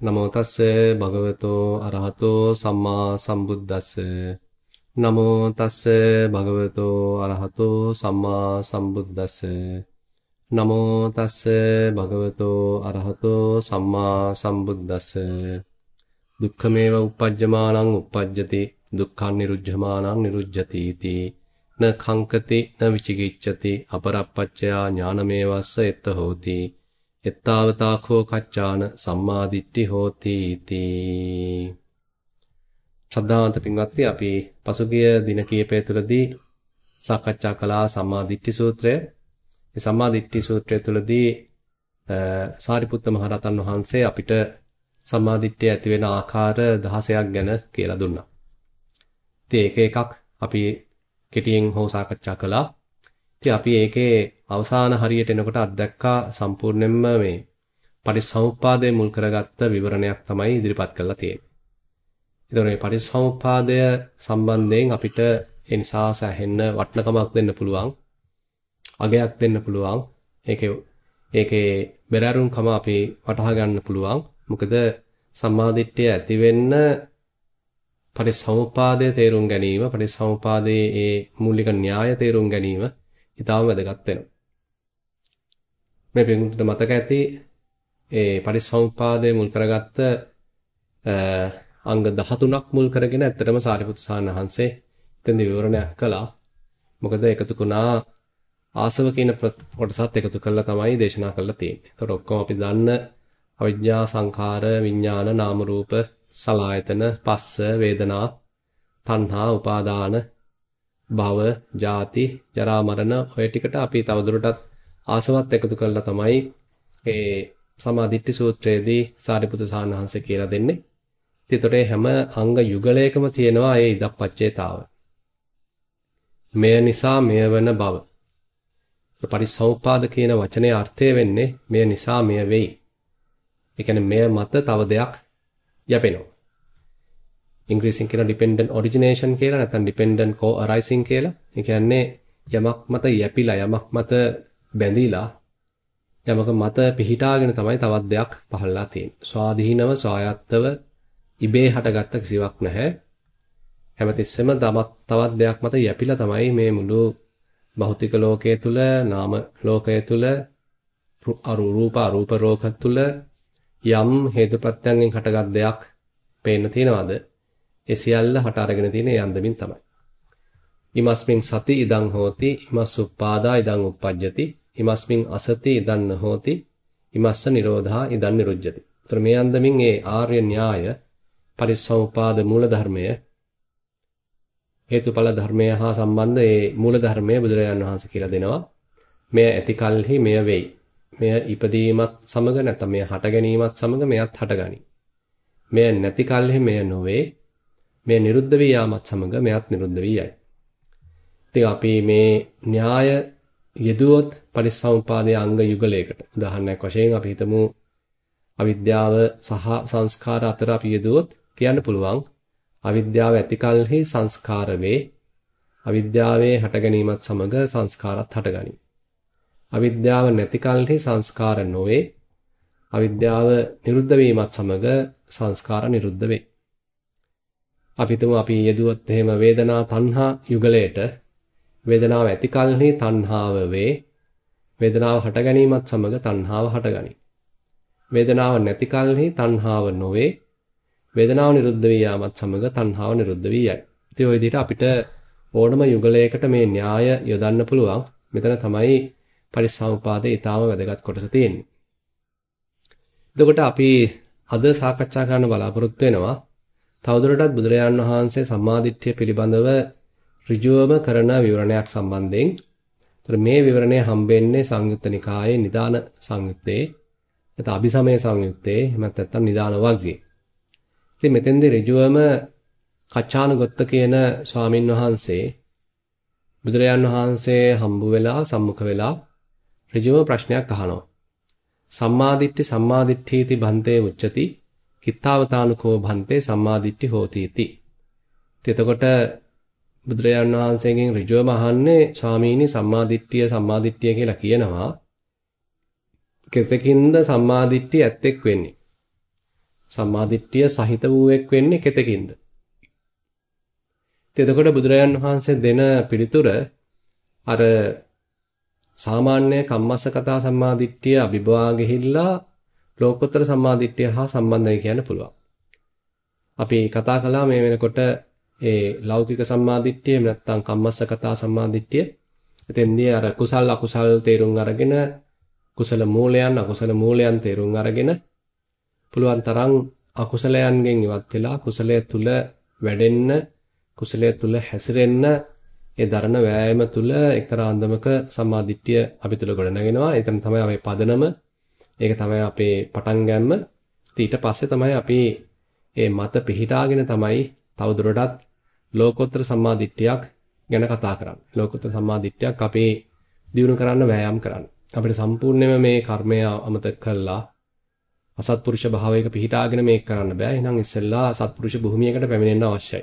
නමෝ තස්ස භගවතෝ අරහතෝ සම්මා සම්බුද්දස්ස. නමෝ තස්ස භගවතෝ අරහතෝ සම්මා සම්බුද්දස්ස. නමෝ තස්ස භගවතෝ අරහතෝ සම්මා සම්බුද්දස්ස. දුක්ඛමේව uppajjamaනං uppajjati දුක්ඛං නිරුද්ධමානං නිරුද්ධති इति න khංකති න විචිකිච්ඡති අපරප්පච්චයා ඥානමේවස්ස එත්ත හෝති. එත්තාවතාඛෝ කච්චාන සම්මාදිට්ඨි හෝති इति ශ්‍රද්ධාවන්ත පින්වත්නි අපි පසුගිය දින කිහිපය තුළදී සාකච්ඡා කළා සම්මාදිට්ඨි සූත්‍රය. මේ සම්මාදිට්ඨි සූත්‍රය තුළදී සාරිපුත්ත මහරහතන් වහන්සේ අපිට සම්මාදිට්ඨිය ඇති වෙන ආකාර 16ක් ගැන කියලා දුන්නා. ඉතින් ඒක එකක් අපි කෙටියෙන් හෝ සාකච්ඡා කළා. ඉතින් අපි ඒකේ අවසාන හරියට එනකොට අත්දැක්කා සම්පූර්ණයෙන්ම මේ පරිසම්පාදයේ මුල් කරගත්ත විවරණයක් තමයි ඉදිරිපත් කරලා තියෙන්නේ. ඒතකොට මේ පරිසම්පාදය සම්බන්ධයෙන් අපිට ඒ නිසා සැහෙන්න වටිනකමක් දෙන්න පුළුවන්. අගයක් දෙන්න පුළුවන්. ඒකේ ඒකේ බෙරරුම්කම අපි වටහා ගන්න පුළුවන්. මොකද සම්මාදිට්ඨිය ඇති වෙන්න පරිසම්පාදයේ තේරුම් ගැනීම, පරිසම්පාදයේ ඒ මූලික න්‍යාය තේරුම් ගැනීම ඊටාම වැදගත් වෙනවා. මේ පිටුට මතක ඇති ඒ පරිසම්පාදයේ මුල් කරගත්ත අංග 13ක් මුල් කරගෙන ඇත්තටම සාරිපුත්තු සානහන්සේ එතෙන්ද විවරණයක් කළා. මොකද එකතු වුණා ආසව කියන කොටසත් එකතු කරලා තමයි දේශනා කරලා තියෙන්නේ. ඒතකොට ඔක්කොම අපි දන්න අවිජ්ජා සංඛාර විඥාන නාම රූප සලායතන පස්ස වේදනා තණ්හා උපාදාන භව ජාති ජරා මරණ ඔය ටිකට අපි තවදුරටත් ආසවත් එකතු කරලා තමයි ඒ සමාධිට්ඨි සූත්‍රයේදී සාරිපුත්‍ර සානහංශ කියලා දෙන්නේ. ඉතින් හැම අංග යුගලයකම තියෙනවා ඒ ඉදප්පච්චේතාව. මෙය නිසා මෙය වන බව. පරිසෞපාද කියන වචනේ අර්ථය වෙන්නේ මෙය නිසා මෙය වෙයි. ඒ කියන්නේ මෙය මත තව දෙයක් යැපෙනවා. ඉංග්‍රීසියෙන් කියන dependent origination කියලා නැත්නම් dependent co-arising කියලා. ඒ කියන්නේ යමක් මත යැපිලා යමක් මත බැඳිලා යමක මත පිහිටාගෙන තමයි තවත් දෙයක් පහළලා තියෙන්නේ. ස්වාධීනව ස්වායත්තව ඉබේ හටගත්ත කිසිවක් නැහැ. හැමතිස්සෙම තවත් දෙයක් මත යැපිලා තමයි මේ මුළු භෞතික ලෝකයේ තුල නාම ලෝකයේ තුල අරූප අරූප රෝග තුල යම් හේතුප්‍රත්‍යයෙන් හටගත් දෙයක් පේන්න තියනවාද? ඒ සියල්ල හට අරගෙන තියෙන ඒ අන්දමින් තමයි. ඉමස්මින් සති ඉදං හෝති ඉමස් උප්පාදා ඉදං උප්පජ්ජති ඉමස්මින් අසති ඉදං නහෝති ඉමස්ස නිරෝධා ඉදං නිරුජ්ජති. ඒතර මේ අන්දමින් ඒ ආර්ය න්‍යාය පරිසම්පාද මූල ධර්මය හේතුඵල ධර්මය හා සම්බන්ධ ඒ මූල ධර්මය බුදුරජාණන් වහන්සේ කියලා දෙනවා. මෙය ඇති කලෙහි මෙය වෙයි. මෙය ඉපදීමත් සමග නැත්නම් මෙය හට ගැනීමත් සමග මෙයත් හටගනි. මෙය නැති කලෙහි මෙය නොවේ. මෙය නිරුද්ධ වී යාමත් සමග මෙයත් නිරුද්ධ වී යයි. ඉතින් අපි මේ න්‍යාය යෙදුවොත් පරිසම්පාදයේ අංග යුගලයකට. උදාහරණයක් වශයෙන් අපි හිතමු අවිද්‍යාව සහ සංස්කාර අතර අපි යෙදුවොත් කියන්න පුළුවන් අවිද්‍යාව ඇතිකල්හි සංස්කාර වේ. අවිද්‍යාවේ හට ගැනීමත් සමග සංස්කාරත් හටගනී අවිද්‍යාව නැතිකල්හි සංස්කාර නොවේ. අවිද්‍යාව නිරුද්ධ වීමත් සමග සංස්කාර නිරුද්ධ වේ. අපි හිතමු අපි යෙදුවොත් එහෙම වේදනා තණ්හා යුගලයට වේදනාව ඇතිකල්හි තණ්හාව වේ වේදනාව හට ගැනීමත් සමග තණ්හාව හටගනී වේදනාව නැතිකල්හි තණ්හාව නොවේ වේදනාව නිරුද්ධ වී යාමත් සමග තණ්හාව නිරුද්ධ වී යයි. ඉතින් ওই විදිහට අපිට ඕනම යුගලයකට මේ න්‍යාය යොදන්න පුළුවන්. මෙතන තමයි පරිසම්පාදයේ ඊටාම වැදගත් කොටස තියෙන්නේ. එතකොට අපි අද සාකච්ඡා කරන්න බලාපොරොත්තු වෙනවා තවදුරටත් බුදුරජාන් වහන්සේ සම්මාදිට්ඨිය පිළිබඳව ඍජුවම කරන විවරණයක් සම්බන්ධයෙන්. ඒතර මේ විවරණය හම්බෙන්නේ සංයුත්ත නිකායේ නිදාන සංයුත්තේ නැත්නම් අபிසමය සංයුත්තේ එහෙමත් නැත්නම් නිදාන වග්ගයේ. ඉතින් මෙතෙන්දී ඍජුවම කච්චානගොත්ත කියන ස්වාමින් වහන්සේ බුදුරජාන් වහන්සේ හම්බ වෙලා සම්මුඛ වෙලා ඍජුව ප්‍රශ්නයක් අහනවා. සම්මාදිට්ඨි සම්මාදිට්ඨීති බන්තේ උච්චති කිත්තාවතානුකෝ බන්තේ සම්මාදිට්ඨි හෝති इति. එතකොට බුදුරජාණන් වහන්සේගෙන් ඍජුවම අහන්නේ ස්වාමීනි සම්මාදිට්ඨිය සම්මාදිට්ඨිය කියලා කියනවා. කෙසකින්ද සම්මාදිට්ඨිය ඇත්තෙක් වෙන්නේ? සම්මාදිට්ඨිය සහිත වූෙක් වෙන්නේ කෙතකින්ද? එතකොට බුදුරජාන් වහන්සේ දෙන පිළිතුර අර සාමාන්‍ය කම්මස්ස කතා සම්මාදිට්ඨිය අභිභවා ගිහිල්ලා ලෝකෝත්තර සම්මාදිට්ඨිය හා සම්බන්ධයි කියන්න පුළුවන්. අපි කතා කළා මේ වෙනකොට ඒ ලෞකික සම්මාදිට්ඨිය එහෙම නැත්නම් කම්මස්ස කතා සම්මාදිට්ඨිය එතෙන්දී අර කුසල් අකුසල් තේරුම් අරගෙන කුසල මූලයන් අකුසල මූලයන් තේරුම් අරගෙන පුළුවන් තරම් අකුසලයන්ගෙන් ඉවත් වෙලා කුසලයේ තුල වැඩෙන්න කුසලයේ තුල හැසිරෙන්න ඒ දරන වෑයම තුල එක්තරා අන්දමක සම්මාදිට්ඨිය අපි තුල ගොඩනගෙනවා. ඒකම තමයි අපේ පදනම. ඒක තමයි අපේ පටන් ගැම්ම. ඊට පස්සේ තමයි අපි මේ මත පිහිටාගෙන තමයි තවදුරටත් ලෝකෝත්තර සම්මාදිට්ඨියක් ගැන කතා කරන්නේ. ලෝකෝත්තර සම්මාදිට්ඨියක් අපි දිනු කරන්න වෑයම් කරන්න. අපිට සම්පූර්ණයෙන්ම මේ කර්මය අමතක කළා අසත්පුරුෂ භාවයක පිහිටාගෙන මේක කරන්න බෑ. එහෙනම් ඉස්සෙල්ලා සත්පුරුෂ භූමියකට පැමිණෙන්න අවශ්‍යයි.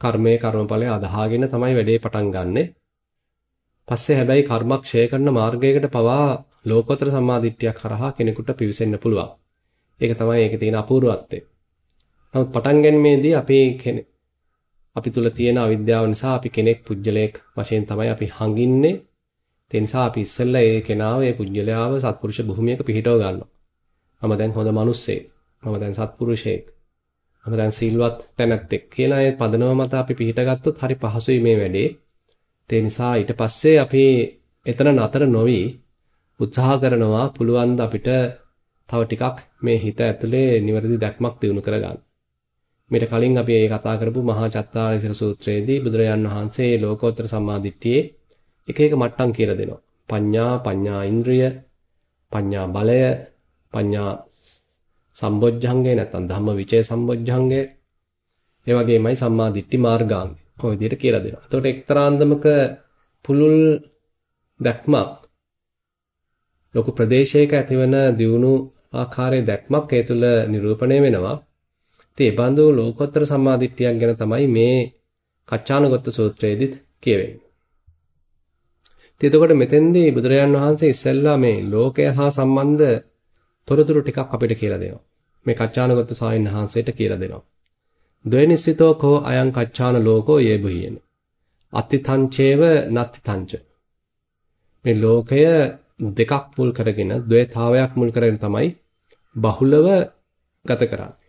කර්මයේ කර්මඵලය අදහාගෙන තමයි වැඩේ පටන් ගන්නෙ. පස්සේ හැබැයි කර්මක් ක්ෂය කරන මාර්ගයකට පවා ලෝකෝත්තර සම්මාදිට්ඨියක් කරහා කෙනෙකුට පිවිසෙන්න පුළුවන්. ඒක තමයි ඒකේ තියෙන අපූර්වත්වය. නමුත් පටන් ගැනීමේදී අපි අපි තුල තියෙන අවිද්‍යාව නිසා අපි කෙනෙක් පුජ්‍යලයක් වශයෙන් තමයි අපි හංගින්නේ. ඒ නිසා අපි ඉස්සෙල්ලා ඒ කෙනාව ඒ පුජ්‍යලයාව සත්පුරුෂ භූමියක පිහිටව ගන්නවා. මම දැන් හොඳ මිනිස්සෙක්. මම දැන් සත්පුරුෂයෙක්. අපි දැන් සීල්වත් තැනැත්තෙක් කියලා ඒ පදනම මත අපි පිළිහිටගත්තොත් හරි පහසුයි මේ වැඩේ. ඒ නිසා ඊට පස්සේ අපි එතන නතර නොවි උත්සාහ කරනවා පුළුවන් අපිට තව ටිකක් මේ හිත ඇතුලේ නිවැරදි දැක්මක් දිනු කරගන්න. මීට කලින් අපි ඒ කතා කරපු මහා චත්තාරීසක සූත්‍රයේදී බුදුරජාන් වහන්සේ ලෝකෝත්තර සම්මාදිට්ඨියේ එක එක මට්ටම් කියලා දෙනවා. පඤ්ඤා, පඤ්ඤා ඉන්ද්‍රිය, පඤ්ඤා බලය, පඤ්ඤා සම්බොජ්ජංගේ නැත්නම් ධම්ම විචේ සම්බොජ්ජංගේ ඒ වගේමයි සම්මා දිට්ඨි මාර්ගාංගය. ඔය විදිහට කියලා දෙනවා. එතකොට එක්තරාන්දමක පුළුල් දැක්මක් ලොකු ප්‍රදේශයක ඇතිවන දියුණු ආකාරයේ දැක්මක් ඒ තුළ නිරූපණය වෙනවා. ඉතින් ඒ බඳු ලෝකෝත්තර සම්මාදිට්ඨියක් ගැන තමයි මේ කච්චානගත සූත්‍රයේදීත් කියවෙන්නේ. ඉතින් එතකොට මෙතෙන්දී බුදුරජාන් වහන්සේ ඉස්සෙල්ලා මේ ලෝකය හා සම්බන්ධ තොරතුරු ටිකක් අපිට කියලා දෙනවා. මේ කච්චානගත සාහින් වහන්සේට කියලා දෙනවා. ද්වේනිසිතෝ කෝ අයං කච්චාන ලෝකෝ යේ බුහියන. අත්තිතංචේව නත්තිතංච. මේ ලෝකය දෙකක් මුල් කරගෙන ද්වේතාවයක් මුල් කරගෙන තමයි බහුලව ගත කරන්නේ.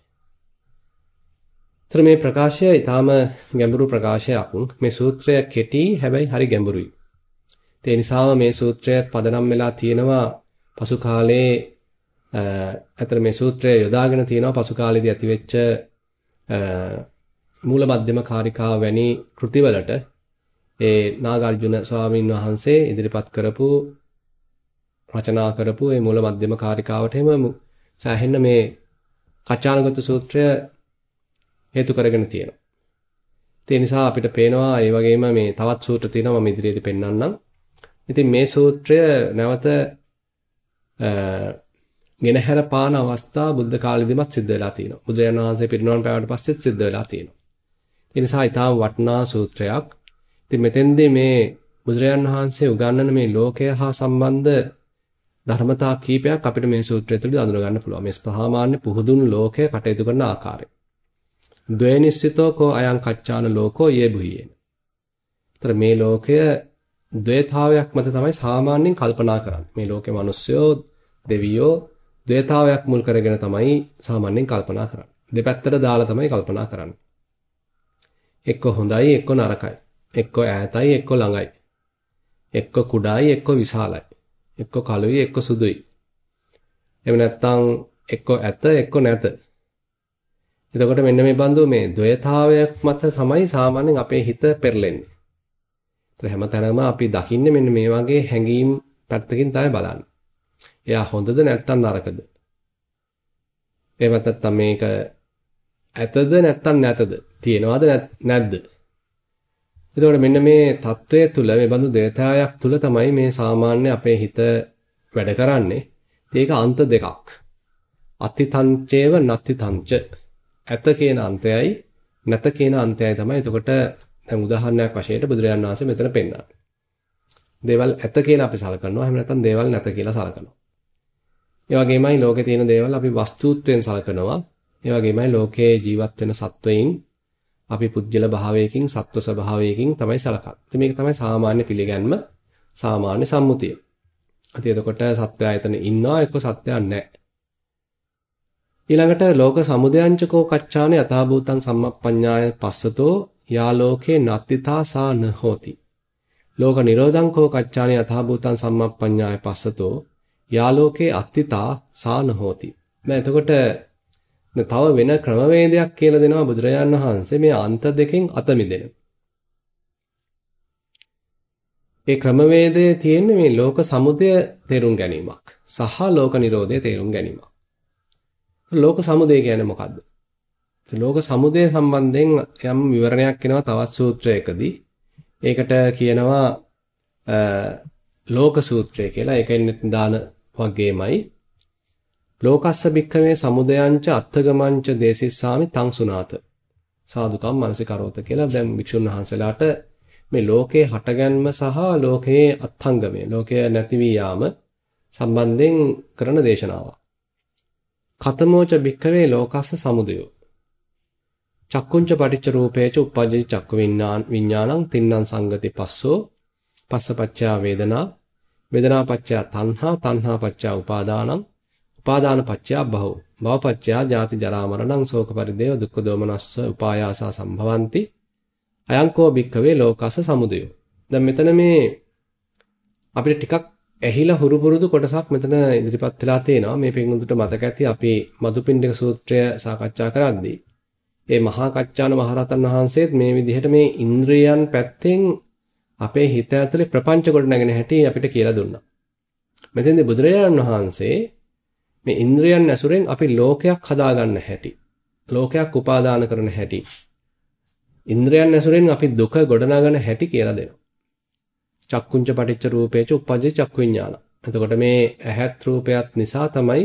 ତර මේ ප්‍රකාශය ඊටාම ගැඹුරු ප්‍රකාශයක්. මේ සූත්‍රය කෙටි හැබැයි හරි ගැඹුරුයි. ඒ නිසාම මේ සූත්‍රය පදනම් වෙලා තියෙනවා පසු කාලේ අතර මේ සූත්‍රය යොදාගෙන තියෙනවා පසු කාලේදී ඇතිවෙච්ච මූල මධ්‍යම කාරිකාව වැනි කෘතිවලට ඒ නාගාර්ජුන ස්වාමීන් වහන්සේ ඉදිරිපත් කරපු රචනා කරපු මේ මූල මධ්‍යම කාරිකාවට එම සෑහෙන්න මේ කචානගත සූත්‍රය හේතු කරගෙන තියෙනවා. ඒ නිසා අපිට පේනවා ඒ වගේම මේ තවත් සූත්‍ර තියෙනවා මම ඉදිරියේදී පෙන්වන්නම්. ඉතින් මේ සූත්‍රය නැවත ගෙනහැර පාන අවස්ථා බුද්ධ කාලෙදිමත් සිද්ධ වෙලා තියෙනවා. බුදුරජාණන් වහන්සේ පිරිනමන පෑවට පස්සෙත් සිද්ධ වෙලා තියෙනවා. ඒ නිසා ඊටාම වටිනා සූත්‍රයක්. ඉතින් මෙතෙන්දී මේ බුදුරජාණන් වහන්සේ උගන්වන මේ ලෝකය හා සම්බන්ධ ධර්මතා කීපයක් අපිට මේ සූත්‍රය තුළ අඳුර ගන්න පුළුවන්. මේ සාමාන්‍ය පුහුදුන් ලෝකය කටයුතු කරන ආකාරය. ද්වේනිස්සිතෝ කෝ අයං කච්චාන ලෝකෝ යේ බුහියේන. ତර මේ ලෝකය ද්වේතාවයක් මත තමයි සාමාන්‍යයෙන් කල්පනා කරන්නේ. මේ ලෝකේ මිනිස්සුયો දෙවියෝ ද්වේතාවයක් මුල් කරගෙන තමයි සාමාන්‍යයෙන් කල්පනා කරන්නේ. දෙපැත්තට දාලා තමයි කල්පනා කරන්නේ. එක්ක හොඳයි එක්ක නරකයි. එක්ක ඈතයි එක්ක ළඟයි. එක්ක කුඩායි එක්ක විශාලයි. එක්ක කළුයි එක්ක සුදුයි. එහෙම නැත්නම් එක්ක ඇත එක්ක නැත. එතකොට මෙන්න මේ බඳු මේ द्वයතාවයක් මත තමයි සාමාන්‍යයෙන් අපේ හිත පෙරලෙන්නේ. ඒතර හැමතැනම අපි දකින්නේ මෙන්න මේ වගේ හැඟීම් පැත්තකින් තමයි බලන්නේ. එයා හොඳද නැත්නම් නරකද? එහෙම නැත්නම් මේක ඇතද නැත්නම් නැතද? තියෙනවද නැද්ද? එතකොට මෙන්න මේ தત્ත්වය තුල මේ බඳු දෙවතාවයක් තුල තමයි මේ සාමාන්‍ය අපේ හිත වැඩ කරන්නේ. ඒක අන්ත දෙකක්. අතිතංචේව නතිතංච ඇත කියන අන්තයයි නැත කියන අන්තයයි තමයි එතකොට දැන් උදාහරණයක් වශයෙන් බුදුරජාණන් වහන්සේ මෙතන පෙන්නන්නේ. දේවල් ඇත කියලා අපි සලකනවා. එහෙම නැත්නම් දේවල් නැත කියලා සලකනවා. ඒ වගේමයි ලෝකේ තියෙන දේවල් අපි වස්තුත්වයෙන් සලකනවා. ඒ වගේමයි ලෝකයේ ජීවත් වෙන සත්වයින් අපි පුජ්‍යල භාවයකින් සත්ව ස්වභාවයකින් තමයි සලකන්නේ. ඉතින් මේක තමයි සාමාන්‍ය පිළිගැන්ම සාමාන්‍ය සම්මුතිය. ඉතින් එතකොට සත්වයා එතන ඉන්නවා එක්ක සත්වයා නැහැ. ඊළඟට ලෝක සමුදයංචකෝ කච්චානේ යථාභූතං සම්මප්පඤ්ඤාය පස්සතෝ යා ලෝකේ නත්තිතා සා න හෝති. ලෝක නිරෝධං කෝ කච්චානේ යථාභූතං සම්මප්පඤ්ඤාය පස්සතෝ යා ලෝකේ අත්තිතා සා න හෝති. දැන් එතකොට තව වෙන ක්‍රමවේදයක් කියලා දෙනවා බුදුරජාණන් වහන්සේ මේ අන්ත දෙකෙන් අත මිදෙන. ඒ ක්‍රමවේදයේ තියෙන්නේ මේ ලෝක සමුදය තේරුම් ගැනීමක් සහ ලෝක නිරෝධය තේරුම් ගැනීමක්. ලෝක සමුදය කියන්නේ මොකද්ද? ලෝක සමුදය සම්බන්ධයෙන් යම් විවරණයක් එනවා තවත් සූත්‍රයකදී. ඒකට කියනවා ලෝක සූත්‍රය කියලා. ඒකෙන් දාන වගේමයි ලෝකස්ස භික්ඛවේ සමුදයංච අත්ථගමංච දේසිස්සාමි තං සුනාත සාදුකම් මනසිකරෝත කියලා දැන් වික්ෂුන් වහන්සේලාට මේ ලෝකේ හටගන්ම සහ ලෝකයේ අත්ංගමය ලෝකය නැති වී යාම සම්බන්ධයෙන් කරන දේශනාවක්. කතමෝච භික්ඛවේ ලෝකස්ස සමුදයෝ. චක්කුංච පටිච්ච රූපේච උප්පජ්ජති චක්කු විඥානං තින්නම් සංගති පස්සෝ. පස්සපච්චා වේදනා. වේදනාපච්චා තණ්හා. තණ්හාපච්චා උපාදානං. උපාදාන පත්‍යා භව. භව පත්‍යා ජාති ජරා මරණං ශෝක පරිදේව දුක්ඛ දෝමනස්ස උපායාසා සම්භවಂತಿ. අයංකෝ භික්ඛවේ ලෝකස සමුදය. දැන් මෙතන මේ අපිට ටිකක් ඇහිලා හුරු පුරුදු කොටසක් මෙතන ඉදිරිපත් වෙලා තියෙනවා මේ පිටුඳුට මතක ඇති අපි මදුපිණ්ඩික සූත්‍රය සාකච්ඡා කරද්දී ඒ මහා කච්චාන මහරහතන් වහන්සේත් මේ විදිහට මේ ඉන්ද්‍රියයන් පැත්තෙන් අපේ හිත ඇතුලේ ප්‍රපංච කොට නැගෙන හැටි අපිට කියලා දුන්නා. මෙතෙන්දී බුදුරජාණන් වහන්සේ මේ ඉන්ද්‍රයන් ඇසුරෙන් අපි ලෝකයක් හදාගන්න හැටි. ලෝකයක් උපාදාන කරන හැටි. ඉන්ද්‍රයන් ඇසුරෙන් අපි දුක ගොඩනගන හැටි කියලා දෙනවා. චක්කුංච පටිච්ච රූපේච උප්පජ්ජේ චක්කු විඥාන. එතකොට මේ ඇහත් රූපයත් නිසා තමයි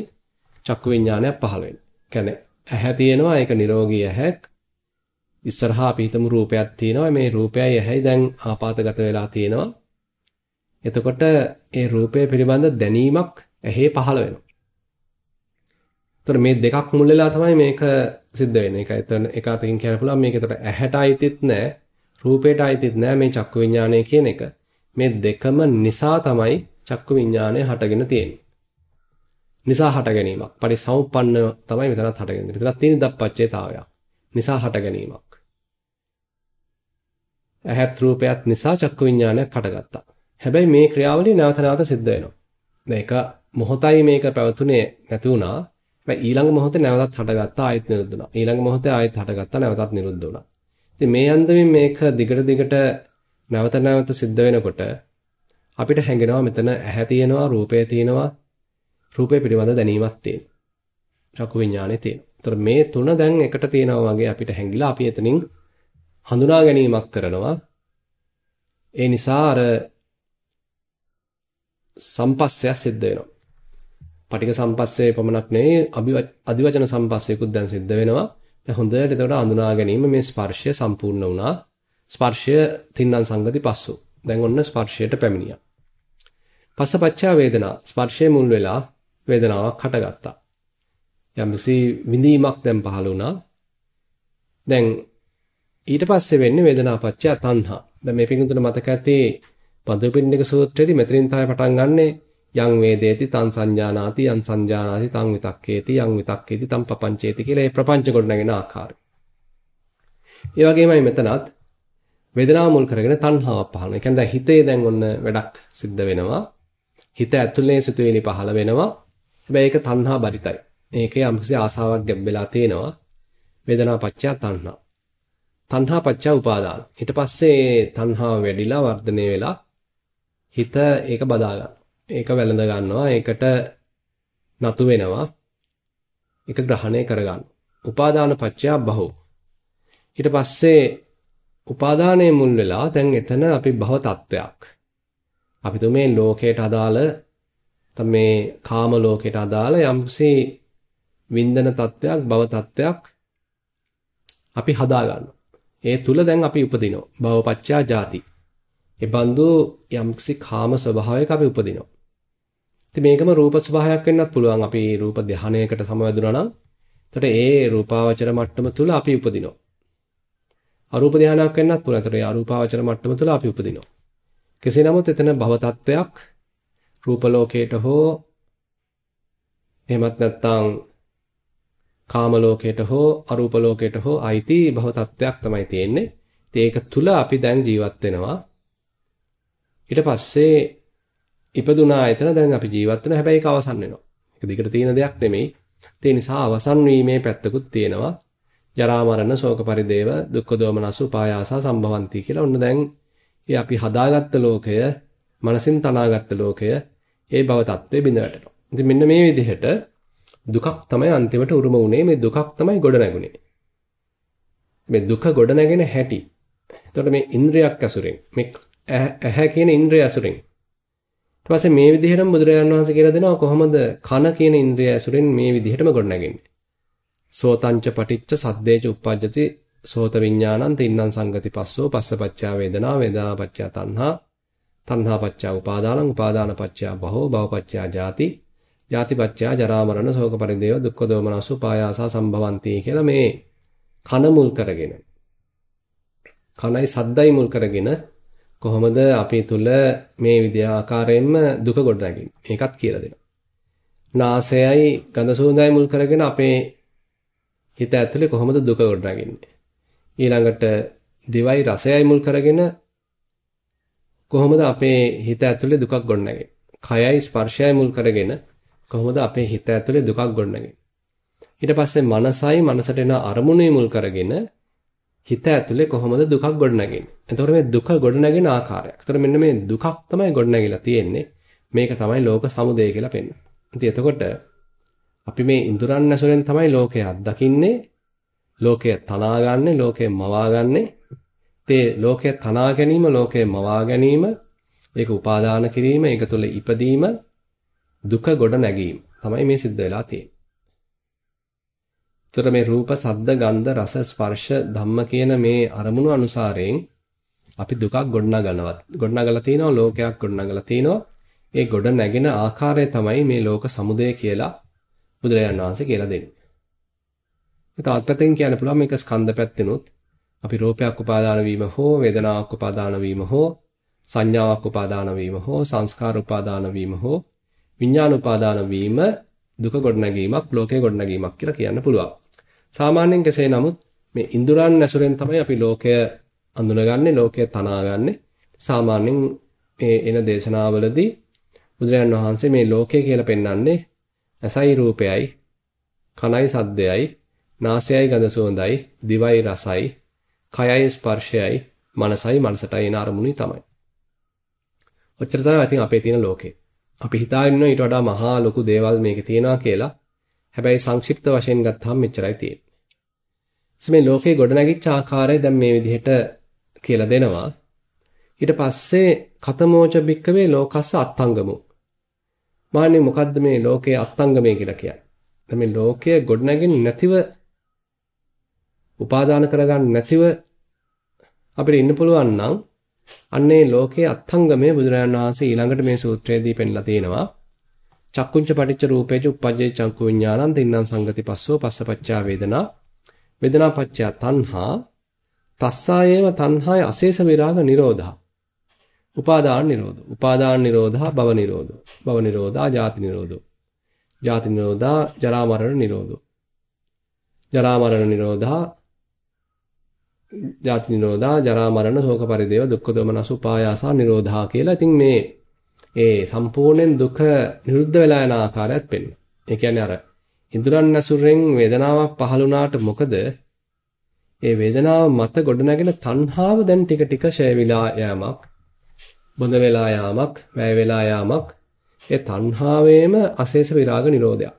චක්කු විඥානයක් පහළ වෙන්නේ. කියන්නේ ඇහැ තියෙනවා ඒක නිරෝගී ඇහැක්. ඉස්සරහා අපි හිතමු රූපයක් තියෙනවා මේ රූපයයි ඇහැයි දැන් ආපాతගත වෙලා තියෙනවා. එතකොට ඒ රූපය පිළිබඳ දැනීමක් ඇහි පහළ වෙනවා. එතකොට මේ දෙකක් මුල් වෙලා තමයි මේක සිද්ධ වෙන්නේ. ඒක එතන එක අතකින් කියන්න පුළුවන් මේක එතකොට ඇහැට අයිතිත් නැහැ, රූපයට අයිතිත් නැහැ මේ චක්කු විඥානය කියන එක. මේ දෙකම නිසා තමයි චක්කු විඥානය හටගෙන තියෙන්නේ. නිසා හට ගැනීමක්. පරිසම්පන්න තමයි මෙතනත් හටගෙන. මෙතනත් තියෙන දප්පච්චේතාවයක්. නිසා හට ගැනීමක්. ඇහත් රූපයත් නිසා චක්කු විඥානයක් හටගත්තා. හැබැයි මේ ක්‍රියාවලිය නැවත නැවත සිද්ධ වෙනවා. දැන් එක මොහොතයි මේක පැවතුනේ නැති වුණා. හැබැයි ඊළඟ මොහොතේ නැවතත් හටගත්තා ආයෙත් නිරුද්ධ වුණා. ඊළඟ මොහොතේ ආයෙත් හටගත්තා නැවතත් නිරුද්ධ වුණා. ඉතින් මේ අන්දමින් මේක දිගට දිගට නැවත නැවත සිද්ධ වෙනකොට අපිට හැඟෙනවා මෙතන ඇහැ තියෙනවා, රූපය තියෙනවා, රූපය පිළිබඳ දැනීමක් තියෙනවා. චක්කු විඥානේ තියෙනවා. ඒතර මේ තුන දැන් එකට තියෙනවා වගේ අපිට හැඟිලා අපි එතනින් හඳුනා ගැනීමක් කරනවා. ඒ නිසා අර සම්පස්සය සිද්ධ වෙනවා. පටික සම්පස්සේ පමණක් නෙවෙයි අදිවචන සම්පස්සේකුත් දැන් සිද්ධ වෙනවා. දැන් හොඳට එතකොට අඳුනා ගැනීම මේ ස්පර්ශය සම්පූර්ණ වුණා. ස්පර්ශය තින්නම් සංගති පස්සෝ. දැන් ඔන්න ස්පර්ශයට පැමිණියා. පස්සපච්චා වේදනා ස්පර්ශයේ මුල් වෙලා වේදනාවක් හටගත්තා. යම්සි විඳීමක් දැන් පහළ වුණා. දැන් ඊට පස්සේ වෙන්නේ වේදනාපච්චා තණ්හා. දැන් මේ පිටුතුන මතක ඇති පදපින්නක සූත්‍රයේදී මෙතනින් තමයි පටන් ගන්නේ යං වේදේති තං සංජානාති යං සංජානාති තං විතක්කේති යං විතක්කේති තං පపంచේති කියලා මේ ප්‍රපංච ගොඩනගෙන ආකාරය. ඒ වගේමයි මෙතනත් වේදනාව මුල් කරගෙන තණ්හාවක් පහළ වෙනවා. ඒ කියන්නේ දැන් හිතේ දැන් ඔන්න වැඩක් සිද්ධ වෙනවා. හිත ඇතුලේ සිතුවිලි පහළ වෙනවා. හැබැයි ඒක තණ්හා බරිතයි. මේකේ යම්කිසි ආසාවක් ගැඹෙලා තියෙනවා. වේදනා පත්‍ය තණ්හා. තණ්හා පත්‍ය උපාදාන. ඊට පස්සේ තණ්හාව වැඩිලා වර්ධනය වෙලා හිත ඒක බදා ගන්නවා. ඒක වැළඳ ගන්නවා. ඒකට නතු වෙනවා. ඒක ග්‍රහණය කරගන්න. උපාදාන පත්‍යා බහෝ. ඊට පස්සේ උපාදානයේ මුල් වෙලා දැන් එතන අපි භව තත්වයක්. අපි තුමේ ලෝකයට අදාළ මේ කාම ලෝකයට අදාළ යම්සි වින්දන තත්වයක් භව තත්වයක් අපි හදා ගන්නවා. ඒ තුල දැන් අපි උපදිනවා. භවපච්චා ජාති. ඒ බඳු යම්කිසි කාම ස්වභාවයක අපි උපදිනවා. ඉතින් මේකම රූප ස්වභාවයක් වෙන්නත් පුළුවන්. අපි රූප ධානයකට සමවැදුනා නම් එතකොට ඒ රූපාවචර මට්ටම තුල අපි උපදිනවා. අරූප ධානයක් වෙන්නත් පුළුවන්. එතකොට ඒ අරූපාවචර මට්ටම තුල අපි උපදිනවා. කෙසේ නමුත් එතන භව තත්වයක් රූප ලෝකයට හෝ එහෙමත් නැත්නම් කාම ලෝකයට හෝ අරූප ලෝකයට හෝ අයිති භව තත්වයක් තමයි තියෙන්නේ. ඉතින් ඒක තුල අපි දැන් ජීවත් වෙනවා. ඊට පස්සේ ඉපදුනා එතන දැන් අපි ජීවත් වෙනවා. හැබැයි ඒක අවසන් වෙනවා. ඒක දිගට තියෙන දෙයක් නෙමෙයි. ඒ නිසා අවසන් වීමේ පැත්තකුත් තියෙනවා. ජරා මරණ ශෝක පරිදේව දුක්ඛ දෝමනස උපායාසා සම්භවಂತಿ කියලා. ඔන්න දැන් ඒ අපි හදාගත්ත ලෝකය, මනසින් තනාගත්ත ලෝකය, ඒ භව තත්ත්වෙ බිඳ වැටෙනවා. ඉතින් මෙන්න මේ විදිහට දුකක් තමයි අන්තිමට උරුම වුනේ. මේ දුකක් තමයි ගොඩ නැගුණේ. මේ දුක ගොඩ නැගෙන හැටි. එතකොට මේ ඉන්ද්‍රියක් ඇසුරෙන් මේ ඇහැ කියන ඉන්ද්‍රිය ඇසුරෙන් ඊට පස්සේ මේ විදිහටම බුදුරජාණන් වහන්සේ කියලා දෙනවා කොහොමද කන කියන ඉන්ද්‍රිය ඇසුරෙන් මේ විදිහටම ගොඩනගන්නේ. සෝතංච පටිච්ච සද්දේච උප්පජ්ජති සෝත විඥානං තින්නම් සංගති පස්සෝ පස්සපච්චා වේදනා වේදනා පච්චා තණ්හා තණ්හා පච්චා උපාදානං උපාදාන පච්චා භවෝ භව පච්චා ජාති ජාති පච්චා ජරා මරණ ශෝක පරිදේව දුක්ඛ දෝමනසු පායාසා සම්භවಂತಿ කියලා මේ කන මුල් කරගෙන කනයි සද්දයි මුල් කරගෙන කොහොමද අපි තුල මේ විදිහ ආකාරයෙන්ම දුක ගොඩනගන්නේ මේකත් කියලා දෙනවා. නාසයයි ගඳ සුවඳයි මුල් කරගෙන අපේ හිත ඇතුලේ කොහොමද දුක ගොඩනගන්නේ? ඊළඟට දිවයි රසයයි මුල් කරගෙන කොහොමද අපේ හිත ඇතුලේ දුකක් ගොඩනගන්නේ? කයයි ස්පර්ශයයි මුල් කරගෙන කොහොමද අපේ හිත ඇතුලේ දුකක් ගොඩනගන්නේ? ඊට පස්සේ මනසයි මනසට එන අරමුණේ මුල් කරගෙන හිත ඇතුලේ කොහොමද දුකක් ගොඩනගන්නේ? එතකොට මේ දුක ගොඩනගෙන ආකාරයක්. එතකොට මෙන්න මේ දුකක් තමයි ගොඩනගිලා තියෙන්නේ. මේක තමයි ලෝක සමුදය කියලා පෙන්වන්නේ. ඉතින් එතකොට අපි මේ ඉඳුරන් ඇසුරෙන් තමයි ලෝකය අත්දකින්නේ. ලෝකය තනාගන්නේ, ලෝකය මවාගන්නේ. ඒ ලෝකය තනා ගැනීම, ලෝකය මවා ගැනීම, ඒක උපාදාන කිරීම, ඒක තුළ ඉපදීම, දුක ගොඩ නැගීම තමයි මේ සිද්ධ වෙලා තියෙන්නේ. එතකොට මේ රූප, සද්ද, ගන්ධ, රස, ස්පර්ශ, ධම්ම කියන මේ අරමුණු අනුසාරයෙන් අපි දුකක් ගොඩනගනවා. ගොඩනගලා තිනවා ලෝකයක් ගොඩනගලා තිනවා. ඒ ගොඩ නැගෙන ආකාරය තමයි මේ ලෝක සමුදය කියලා බුදුරජාණන් වහන්සේ කියලා දෙන්නේ. ඒ තවත් පැත්තකින් කියන්න පුළුවන් මේක ස්කන්ධ පැත්තෙනුත් අපි රූපයක් උපාදාන වීම හෝ වේදනාවක් උපාදාන වීම හෝ සංඥාවක් උපාදාන වීම හෝ සංස්කාර උපාදාන වීම හෝ විඥාන උපාදාන වීම දුක ගොඩනැගීමක් ලෝකේ ගොඩනැගීමක් කියලා කියන්න පුළුවන්. සාමාන්‍යයෙන් කෙසේ නමුත් මේ ඉන්ද්‍රයන් ඇසුරෙන් තමයි අපි ලෝකය අඳුනගන්නේ ලෝකය තනාගන්නේ. සාමාන්‍යයෙන් මේ එන දේශනාවලදී බුදුරජාන් වහන්සේ මේ ලෝකය කියලා පෙන්වන්නේ ඇසයි රූපයයි, කනයි සද්දයයි, නාසයයි ගඳ සුවඳයි, දිවයි රසයි, කයයි ස්පර්ශයයි, මනසයි මනසටයි එන අරමුණුයි තමයි. ඔච්චර තමයි ඉතින් අපේ තියෙන ලෝකේ. අපි හිතාගෙන ඊට වඩා මහා ලොකු දේවල් මේකේ තියෙනවා කියලා. හැබැයි සංක්ෂිප්ත වශයෙන් ගත්තාම මෙච්චරයි තියෙන්නේ. මේ ලෝකේ ගොඩනැගිච්ච ආකාරය දැන් මේ විදිහට කියලා දෙනවා. ඊට පස්සේ කතමෝච බික්කවේ ලෝකස්ස අත්ංගමු. මාන්නේ මොකද්ද මේ ලෝකයේ අත්ංගමය කියලා කියන්නේ? දැන් මේ ලෝකය ගොඩනැගෙන්නේ නැතිව උපාදාන කරගන්න නැතිව අපිට ඉන්න පුළුවන් නම් අන්නේ ලෝකයේ අත්ංගමය බුදුරජාණන් වහන්සේ ඊළඟට මේ සූත්‍රයේදී පෙන්ලා තියෙනවා. චක්කුංච පටිච්ච රූපේච උප්පජ්ජේ චක්කු විඥානං තින්නම් සංගති පස්සෝ පස්සපච්චා වේදනා වේදනා පච්චා තණ්හා තස්සායේව තණ්හාය අශේෂ විරාග නිරෝධා උපාදාන නිරෝධෝ. උපාදාන නිරෝධා භව නිරෝධෝ. භව නිරෝධා ජාති නිරෝධෝ. ජාති නිරෝධා ජරා මරණ නිරෝධෝ. ජරා මරණ නිරෝධා ජාති නිරෝධා ජරා මරණ ශෝක පරිදේව දුක්ඛ දෝමනස උපායාසා නිරෝධා කියලා ඉතින් මේ ඒ සම්පූර්ණයෙන් දුක නිරුද්ධ වෙලා යන ආකාරයත් පෙන්වනවා. ඒ කියන්නේ අර ඉඳුරන් ඇසුරෙන් වේදනාවක් පහළ වුණාට මොකද? ඒ වේදනාව මත ගොඩනැගෙන තණ්හාව දැන් ටික ටික ෂය විලා යෑමක්. බොඳ වෙලා යාමක් වැය වෙලා යාමක් ඒ තණ්හාවේම අශේෂ විරාග නිරෝධයක්.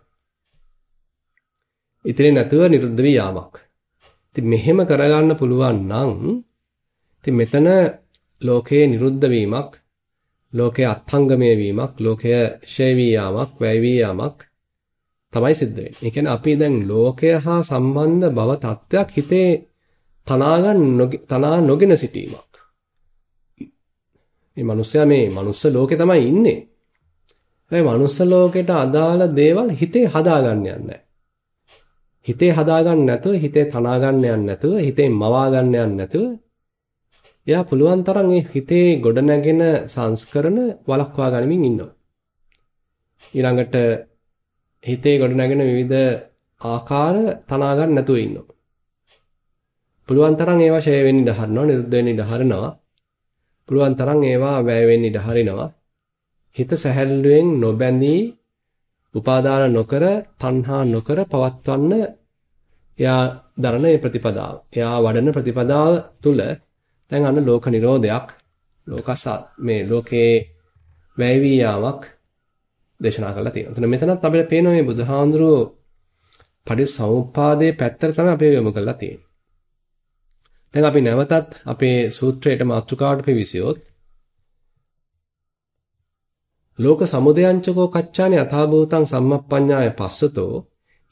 ඉතින් නැතුව නිරුද්ධ වී යාමක්. ඉතින් මෙහෙම කරගන්න පුළුවන් නම් ඉතින් මෙතන ලෝකයේ නිරුද්ධ වීමක් ලෝකයේ අත්ංගමය වීමක්, ලෝකය ෂය වී යාමක්, වැය වී යාමක් තමයි සිද්ධ වෙන්නේ. ඒ කියන්නේ අපි දැන් ලෝකය හා සම්බන්ධ බව තත්වයක් හිතේ තනාගන්න තනා නොගෙන සිටීමක්. මේ මිනිස්සයා මේ මනුස්ස ලෝකේ තමයි ඉන්නේ. හැබැයි මනුස්ස ලෝකෙට අදාළ දේවල් හිතේ හදාගන්න යන්නේ හිතේ හදාගන්න නැතුව හිතේ තනා ගන්න යන්නේ නැතුව හිතේ මවා ගන්න යන්නේ නැතුව එයා පුළුවන් තරම් ඒ හිතේ ගොඩනැගෙන සංස්කරණ වළක්වා ගනිමින් ඉන්නවා. ඊළඟට හිතේ ගොඩනැගෙන විවිධ ආකාර තනා ගන්න නැතුව ඉන්නවා. පුළුවන් තරම් ඒවා ෂේ වෙන්න ඉඩ හරිනවා, නිරුද්ධ වෙන්න ඉඩ හරිනවා. පුළුවන් තරම් ඒවා වැය වෙන්න ඉඩ හරිනවා. හිත සැහැල්ලුවෙන් නොබැඳී උපාදාන නොකර, තණ්හා නොකර පවත්වන්න එයා දරන ප්‍රතිපදාව. එයා වඩන ප්‍රතිපදාව තුල දැන් අන්න ලෝක නිරෝධයක් ලෝකස මේ ලෝකේ වැයවී යාමක් දේශනා කරලා තියෙනවා. එතන මෙතනත් අපිට පේනවා මේ බුදුහාඳුරෝ පටිසමුප්පාදයේ පැත්තට තමයි අපි යොමු කරලා තියෙන්නේ. දැන් අපි නැවතත් අපේ සූත්‍රයට මාතෘකාවට පිවිසියොත් ලෝක සමුදයංචකෝ කච්චානේ අථාභූතං සම්මප්පඤ්ඤාය පස්සතෝ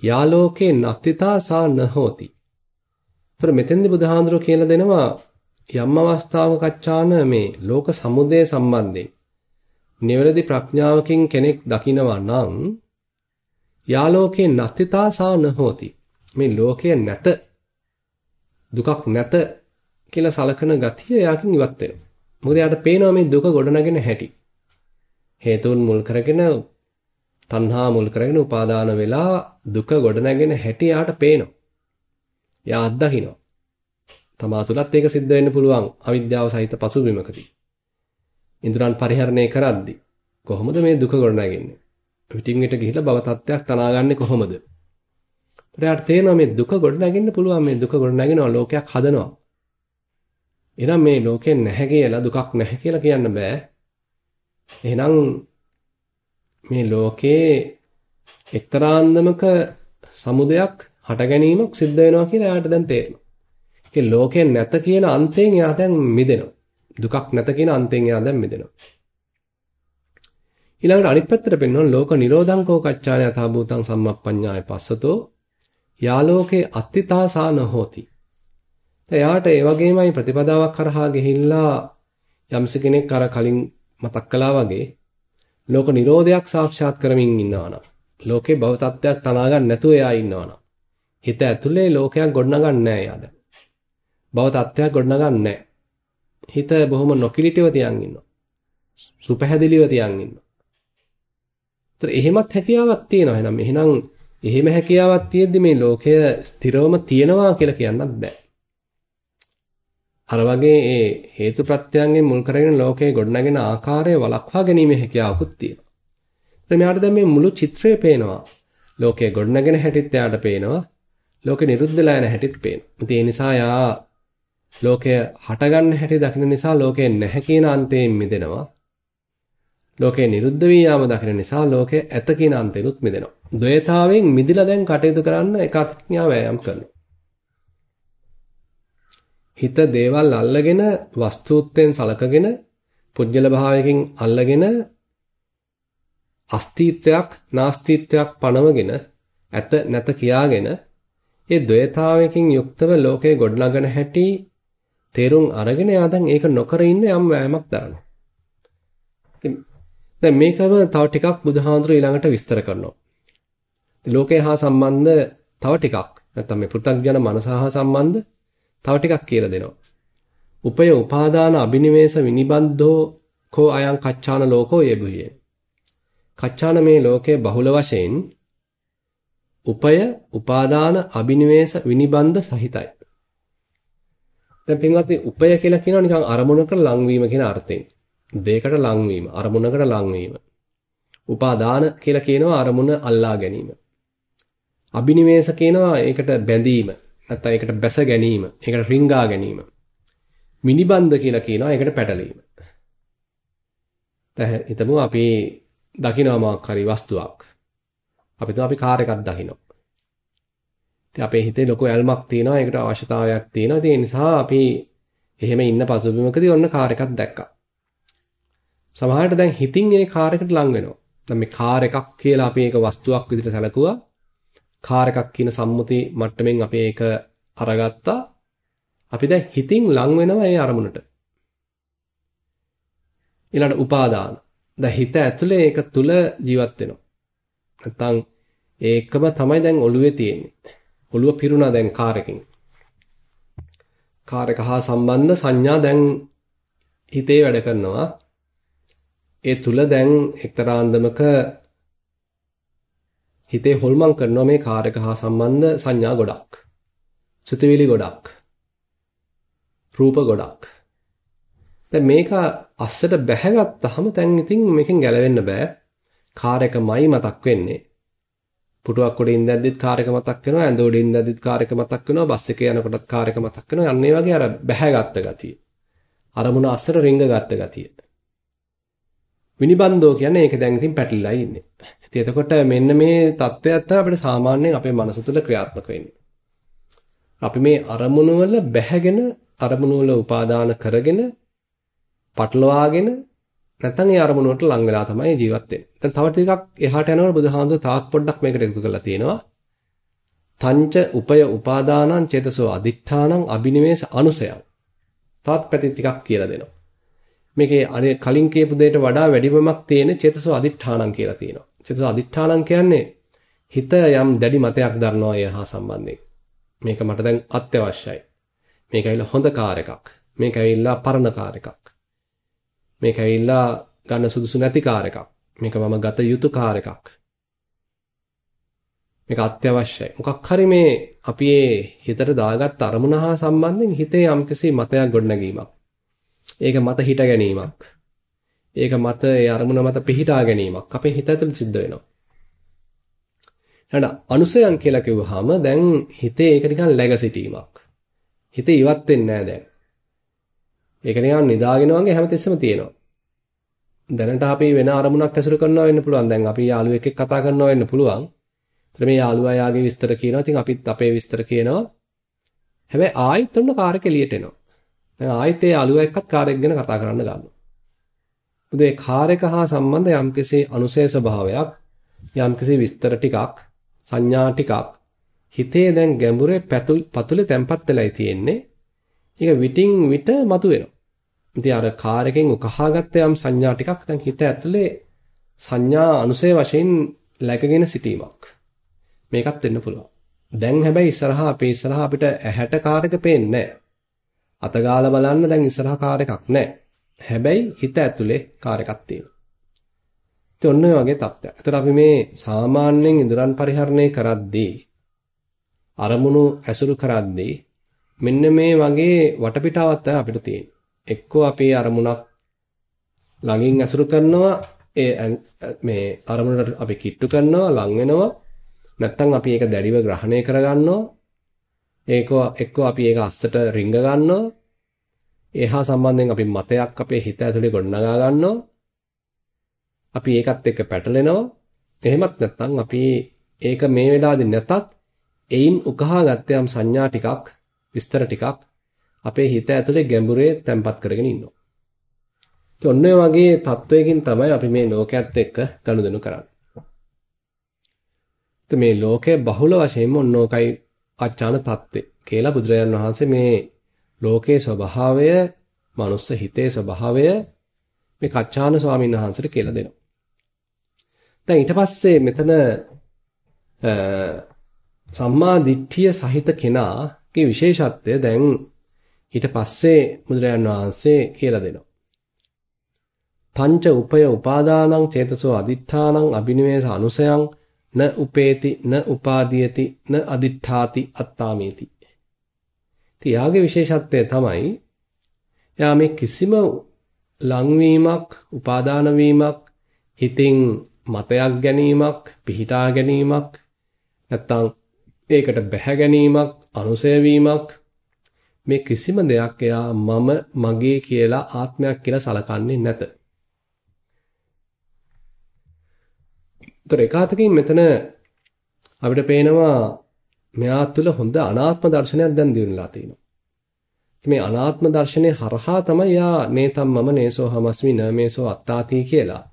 යාලෝකේ නත්තිතා සා නහෝති. ඒතර මෙතෙන්දි බුදුහාඳුරෝ කියලා දෙනවා යම් අවස්ථාවක කච්චාන මේ ලෝක සමුදය සම්බන්ධයෙන් නිවැරදි ප්‍රඥාවකින් කෙනෙක් දකිනවා නම් යාලෝකේ නත්තිතා සා නහෝති. මේ ලෝකයේ නැත දුකක් නැත කියලා සලකන ගතිය එයාකින් ඉවත් වෙනවා. මොකද එයාට පේනවා මේ දුක ගොඩනගෙන හැටි. හේතුන් මුල් කරගෙන තණ්හා මුල් කරගෙන උපාදාන වෙලා දුක ගොඩනගෙන හැටි එයාට පේනවා. එයා අත්දකිනවා. තමා තුලත් ඒක සිද්ධ වෙන්න පුළුවන් අවිද්‍යාව සහිත පසුබිමකදී. ඉන්ද්‍රයන් පරිහරණය කරද්දී කොහොමද මේ දුක ගොඩනගන්නේ? පිටින් පිට ගිහිලා භව තත්ත්වයක් තනාගන්නේ කොහොමද? එයාට තේරෙනවා මේ දුක ගොඩනගන්න පුළුවන් මේ දුක ගොඩනගෙනවා ලෝකයක් හදනවා. එහෙනම් මේ ලෝකෙන් නැහැ කියලා දුකක් නැහැ කියලා කියන්න බෑ. එහෙනම් මේ ලෝකේ එක්තරාන්දමක සමුදයක් හට ගැනීමක් සිද්ධ වෙනවා කියලා එයාට දැන් තේරෙනවා. ඒ ලෝකෙන් නැත කියන අන්තයෙන් එයා දැන් මිදෙනවා. දුකක් නැත කියන අන්තයෙන් එයා දැන් මිදෙනවා. ඊළඟට අනිත් පැත්තට පෙන්වන ලෝක නිරෝධං කෝ කච්චාය යථා භූතං සම්මප්පඤ්ඤාය පස්සතෝ යාලෝකේ අත්තිතාසා නොහෝති. එයාට ඒ වගේමයි ප්‍රතිපදාවක් කරහා ගිහිල්ලා යම්ස කෙනෙක් අර කලින් මතක් කළා වගේ ලෝක නිරෝධයක් සාක්ෂාත් කරමින් ඉන්නවනම් ලෝකේ භව තත්ත්වයක් තනා ගන්න නැතුව එයා ඉන්නවනම් හිත ඇතුලේ ලෝකයක් ගොඩනගන්නේ නැහැ එයාද. භව තත්ත්වයක් ගොඩනගන්නේ නැහැ. හිත බොහොම නොකිලිටව තියන් ඉන්නවා. සුපැහැදිලිව තියන් ඉන්නවා. ඒතර එහෙමත් හැකියාවක් තියෙනවා. එහෙනම් එහෙනම් එහෙම හැකියාවක් තියෙද්දි මේ ලෝකය ස්ථිරවම තියෙනවා කියලා කියන්නත් බෑ. අර වගේ ඒ හේතු ප්‍රත්‍යයන්ගෙන් මුල් කරගෙන ලෝකයේ ගොඩනගෙන ආකාරය වළක්වා ගැනීමේ හැකියාවකුත් තියෙනවා. ඒත් මෙයාට දැන් මේ මුළු චිත්‍රය පේනවා. ලෝකයේ ගොඩනගෙන හැටිත් එයාට පේනවා. ලෝකෙ නිරුද්ධලා යන හැටිත් පේනවා. ඉතින් ඒ නිසා යා ලෝකය හටගන්න හැටි දකින නිසා ලෝකේ නැහැ කියන අන්තයෙන් මිදෙනවා. ලෝකේ නිරුද්ධ වී යාම දකින නිසා ලෝකේ ඇත කියන අන්තෙනුත් මිදෙනවා. ද්වේතාවෙන් මිදිලා දැන් කටයුතු කරන්න එකඥා වෑයම් කරනවා. හිත දේවල් අල්ලගෙන වස්තුත්වයෙන් සලකගෙන පුජ්‍යල භාවයකින් අල්ලගෙන අස්තිත්වයක් නාස්තිත්වයක් පනවගෙන ඇත නැත කියාගෙන ඒ ද්වේතාවයකින් යුක්තව ලෝකේ ගොඩනගන හැටි තේරුම් අරගෙන එයා දැන් ඒක නොකර ඉන්න යම් වෑයමක් දරනවා. ඉතින් දැන් මේකම තව ටිකක් බුදුහාඳුර ඊළඟට විස්තර කරනවා. ලෝකය හා සම්බන්ධ තව ටිකක් නැත්නම් මේ පෘථග්ජන මනස හා සම්බන්ධ තව ටිකක් කියලා දෙනවා. උපය උපාදාන අබිනිවේෂ විනිබන්ධෝ කෝ අයං කච්චාන ලෝකෝ යෙබුයේ. කච්චාන මේ ලෝකයේ බහුල වශයෙන් උපය උපාදාන අබිනිවේෂ විනිබන්ධ සහිතයි. දැන් පින්වත්නි උපය කියලා කියනවා නිකන් අරමුණකට ලංවීම කියන අර්ථයෙන්. දෙයකට ලංවීම, අරමුණකට ලංවීම. උපාදාන කියලා කියනවා අරමුණ අල්ලා ගැනීම. අබිනිවේෂ කියනවා ඒකට බැඳීම නැත්නම් ඒකට බැස ගැනීම ඒකට රිංගා ගැනීම. මිනිබන්ධ කියලා කියනවා ඒකට පැටලීම. දැන් හිතමු අපි දකිනවා මොකක් හරි වස්තුවක්. අපි තුම අපි කාර් එකක් දකිනවා. ඉතින් අපේ හිතේ ලොකු ඇල්මක් තියෙනවා ඒකට අවශ්‍යතාවයක් තියෙනවා. ඒ නිසා අපි එහෙම ඉන්න පසුබිමකදී ඔන්න කාර් එකක් දැක්කා. සමහරවිට දැන් හිතින් ඒ කාර් එකට ලං වෙනවා. දැන් මේ කාර් එකක් කියලා අපි ඒක වස්තුවක් විදිහට සැලකුවා. කාර් එකක් කියන සම්මුති මට්ටමින් අපි ඒක අරගත්තා. අපි දැන් හිතින් ලං වෙනවා ඒ අරමුණට. ඊළඟ උපාදාන. දැන් හිත ඇතුලේ ඒක තුල ජීවත් වෙනවා. නැත්තම් ඒකම තමයි දැන් ඔළුවේ තියෙන්නේ. ඔළුව පිරුණා දැන් කාර් එකකින්. කාර් එක හා සම්බන්ධ සංඥා දැන් හිතේ වැඩ කරනවා. ඒ තුල දැන් එක්තරා අන්දමක හිතේ හොල්මන් කරනවා මේ කාර් එක හා සම්බන්ධ සංඥා ගොඩක්. සිතුවිලි ගොඩක්. රූප ගොඩක්. දැන් මේක අස්සට බැහැගත්තාම දැන් ඉතින් මේකෙන් ගැලවෙන්න බෑ. කාර් එකමයි මතක් වෙන්නේ. පුටුවක් උඩ ඉඳද්දිත් කාර් එක මතක් වෙනවා, ඇඳ උඩ ඉඳද්දිත් කාර් එක මතක් වෙනවා, බස් එකේ යනකොටත් කාර් එක මතක් වෙනවා. යන්නේ වගේ අර බැහැගත්ත ගතිය. අරමුණ අස්සට රිංගගත්ත ගතිය. විනිබන්දෝ කියන්නේ ඒක දැන් ඉතින් පැටලිලා ඉන්නේ. ඉතින් එතකොට මෙන්න මේ தත්වයක් තමයි අපිට සාමාන්‍යයෙන් අපේ මනස තුළ ක්‍රියාත්මක වෙන්නේ. අපි මේ අරමුණු වල බැහැගෙන අරමුණු වල උපාදාන කරගෙන පටලවාගෙන නැත්නම් ඒ අරමුණ වලට ලං වෙලා තමයි ජීවත් වෙන්නේ. දැන් තව ටිකක් එහාට යනකොට බුදුහාමුදුරුවෝ තාක් පොඩ්ඩක් මේකට එකතු කරලා තියෙනවා. තංච උපය උපාදානං චේතසෝ අදිඨානං අබිනිවේෂ අනුසයං. තාත් පැති ටිකක් කියලා දෙනවා. මේකේ අර කලින් කියපු දෙයට වඩා වැඩිමමක් තියෙන චේතසෝ අදිඨානං කියලා තියෙනවා. චේතසෝ අදිඨානං කියන්නේ හිත යම් දැඩි මතයක් දරනවා ඒ හා සම්බන්ධයෙන්. මේක මට දැන් අත්‍යවශ්‍යයි. මේක ඇවිල්ලා හොඳ කාර් එකක්. මේක ඇවිල්ලා පරණ කාර් එකක්. මේක ඇවිල්ලා ගන්න සුදුසු නැති කාර් එකක්. මේක මම ගත යුතු කාර් එකක්. මේක අත්‍යවශ්‍යයි. මොකක් හරි මේ අපි මේ හිතට දාගත් අරමුණ හා සම්බන්ධයෙන් හිතේ යම්කිසි මතයක් ගොඩනැගීමක්. ඒක මත හිට ගැනීමක්. ඒක මත ඒ අරමුණ මත පිහිටා ගැනීමක් අපේ හිත ඇතුළත සිද්ධ වෙනවා. එහෙනම් අනුසයන් කියලා කිව්වහම දැන් හිතේ ඒක නිකන් läග සිටීමක්. හිතේ ඉවත් වෙන්නේ නැහැ දැන්. ඒක නිකන් නිදාගෙන වගේ හැමතිස්සෙම තියෙනවා. දැනට අපි වෙන අරමුණක් ඇසුරු කරනවා වෙන්න පුළුවන්. දැන් අපි යාළුවෙක් එක්ක කතා කරනවා වෙන්න පුළුවන්. ඒතර මේ යාළුවා යාගේ විස්තර කියනවා. ඉතින් අපිත් අපේ විස්තර කියනවා. හැබැයි ආයෙත් ඔන්න කාර් එක එළියට එනවා. දැන් ආයෙත් ඒ යාළුවා එක්කත් කාර් එක ගැන කතා කරන්න ගන්නවා. මොකද ඒ කාර් එක හා සම්බන්ධ යම්කිසි අනුසය ස්වභාවයක් යම්කිසි විස්තර ටිකක් සංඥා ටිකක් හිතේ දැන් ගැඹුරේ පතුලේ තැම්පත් වෙලායි තියෙන්නේ. ඒක විටින් විට මතුවෙනවා. ඉතින් අර කාර් එකෙන් උකහාගත්ත යම් සංඥා ටිකක් දැන් හිත ඇතුලේ සංඥා අනුසය වශයෙන් läගගෙන සිටීමක්. මේකත් වෙන්න පුළුවන්. දැන් හැබැයි ඉස්සරහා අපේ ඉස්සරහා අපිට ඇහැට කාර් එක පේන්නේ නැහැ. අතගාලා බලන්න දැන් ඉස්සරහා කාර් එකක් නැහැ. හැබැයි හිත ඇතුලේ කාර් එකක් තියෙනවා. ඉතින් ඔන්න ඔය වගේ තත්ත්වයක්. ඒතර අපි මේ සාමාන්‍යයෙන් ඉදරන් පරිහරණය කරද්දී අරමුණු ඇසුරු කරද්දී මෙන්න මේ වගේ වටපිටාවක් තමයි අපිට තියෙන්නේ. එක්කෝ අපේ අරමුණක් ළඟින් ඇසුරු කරනවා ඒ මේ අරමුණට අපි කිට්ටු කරනවා ලං වෙනවා නැත්නම් අපි ඒක දැඩිව ග්‍රහණය කරගන්නවා ඒක එක්කෝ අපි ඒක අස්සට රිංග ගන්නවා ඒහා සම්බන්ධයෙන් අපි මතයක් අපේ හිත ඇතුලේ ගොඩනගා ගන්නවා අපි ඒකත් එක්ක පැටලෙනවා එහෙමත් නැත්නම් අපි ඒක මේ වෙලාවේදී නැතත් එයින් උකහා ගත්ත යම් සංඥා ටිකක් විස්තර ටිකක් අපේ හිත ඇතුලේ ගැඹුරේ තැම්පත් කරගෙන ඉන්නවා. ඉතින් ඔන්න ඔය වගේ තත්වයකින් තමයි අපි මේ ලෝකයේත් එක්ක ගනුදෙනු කරන්නේ. ඉතින් මේ ලෝකයේ බහුල වශයෙන්ම ඔන්නෝකයි අච්චාන தත්ත්වේ කියලා බුදුරජාන් වහන්සේ මේ ලෝකයේ ස්වභාවය, මනුස්ස හිතේ ස්වභාවය මේ කච්චාන ස්වාමීන් වහන්සේට කියලා දෙනවා. දැන් ඊට පස්සේ මෙතන සම්මා දිට්ඨිය සහිත කෙනාගේ විශේෂත්වය දැන් ඊට පස්සේ බුදුරජාන් වහන්සේ කියලා දෙනවා. පංච උපය උපාදානං චේතසෝ අදිඨානං අබිනිවේස අනුසයං න උපේති න උපාදීයති න අදිඨාති අත්තාමේති. තියාගේ විශේෂත්වය තමයි එයා මේ කිසිම ලංවීමක් උපාදාන වීමක් හිතින් මතයක් ගැනීමක් පිහිටා ගැනීමක් නැත්තම් ඒකට බැහැ ගැනීමක් අනුසය වීමක් මේ කිසිම දෙයක් එයා මම මගේ කියලා ආත්මයක් කියලා සලකන්නේ නැත. ඒතර එකාතකින් මෙතන අපිට පේනවා මෙයා තුළ හොඳ අනාත්ම දර්ශනයක් දැන් දිනුලා තියෙනවා. මේ අනාත්ම දර්ශනය හරහා තමයි යා නේතම් මම නේසෝ හමස්මි නමේසෝ අත්තාති කියලා.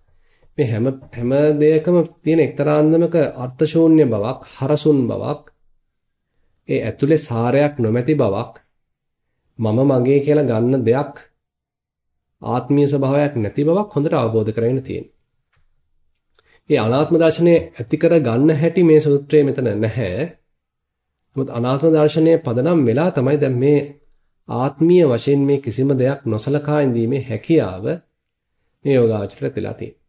මේ හැම හැම දෙයකම තියෙන එක්තරා අන්දමක අර්ථ ශූන්‍ය බවක්, හරසුන් බවක්, ඒ ඇතුලේ සාරයක් නොමැති බවක් මම මගේ කියලා ගන්න දෙයක් ආත්මීය ස්වභාවයක් නැති බවක් හොඳට අවබෝධ කරගෙන තියෙනවා. ඒ අනාත්ම දර්ශනය ඇති කර ගන්න හැටි මේ සූත්‍රයේ මෙතන නැහැ. නමුත් අනාත්ම දර්ශනය පදනම් වෙලා තමයි දැන් මේ ආත්මීය වශයෙන් මේ කිසිම දෙයක් නොසලකා ඉඳීමේ හැකියාව මේ යෝගාචරයට වෙලා තියෙන්නේ.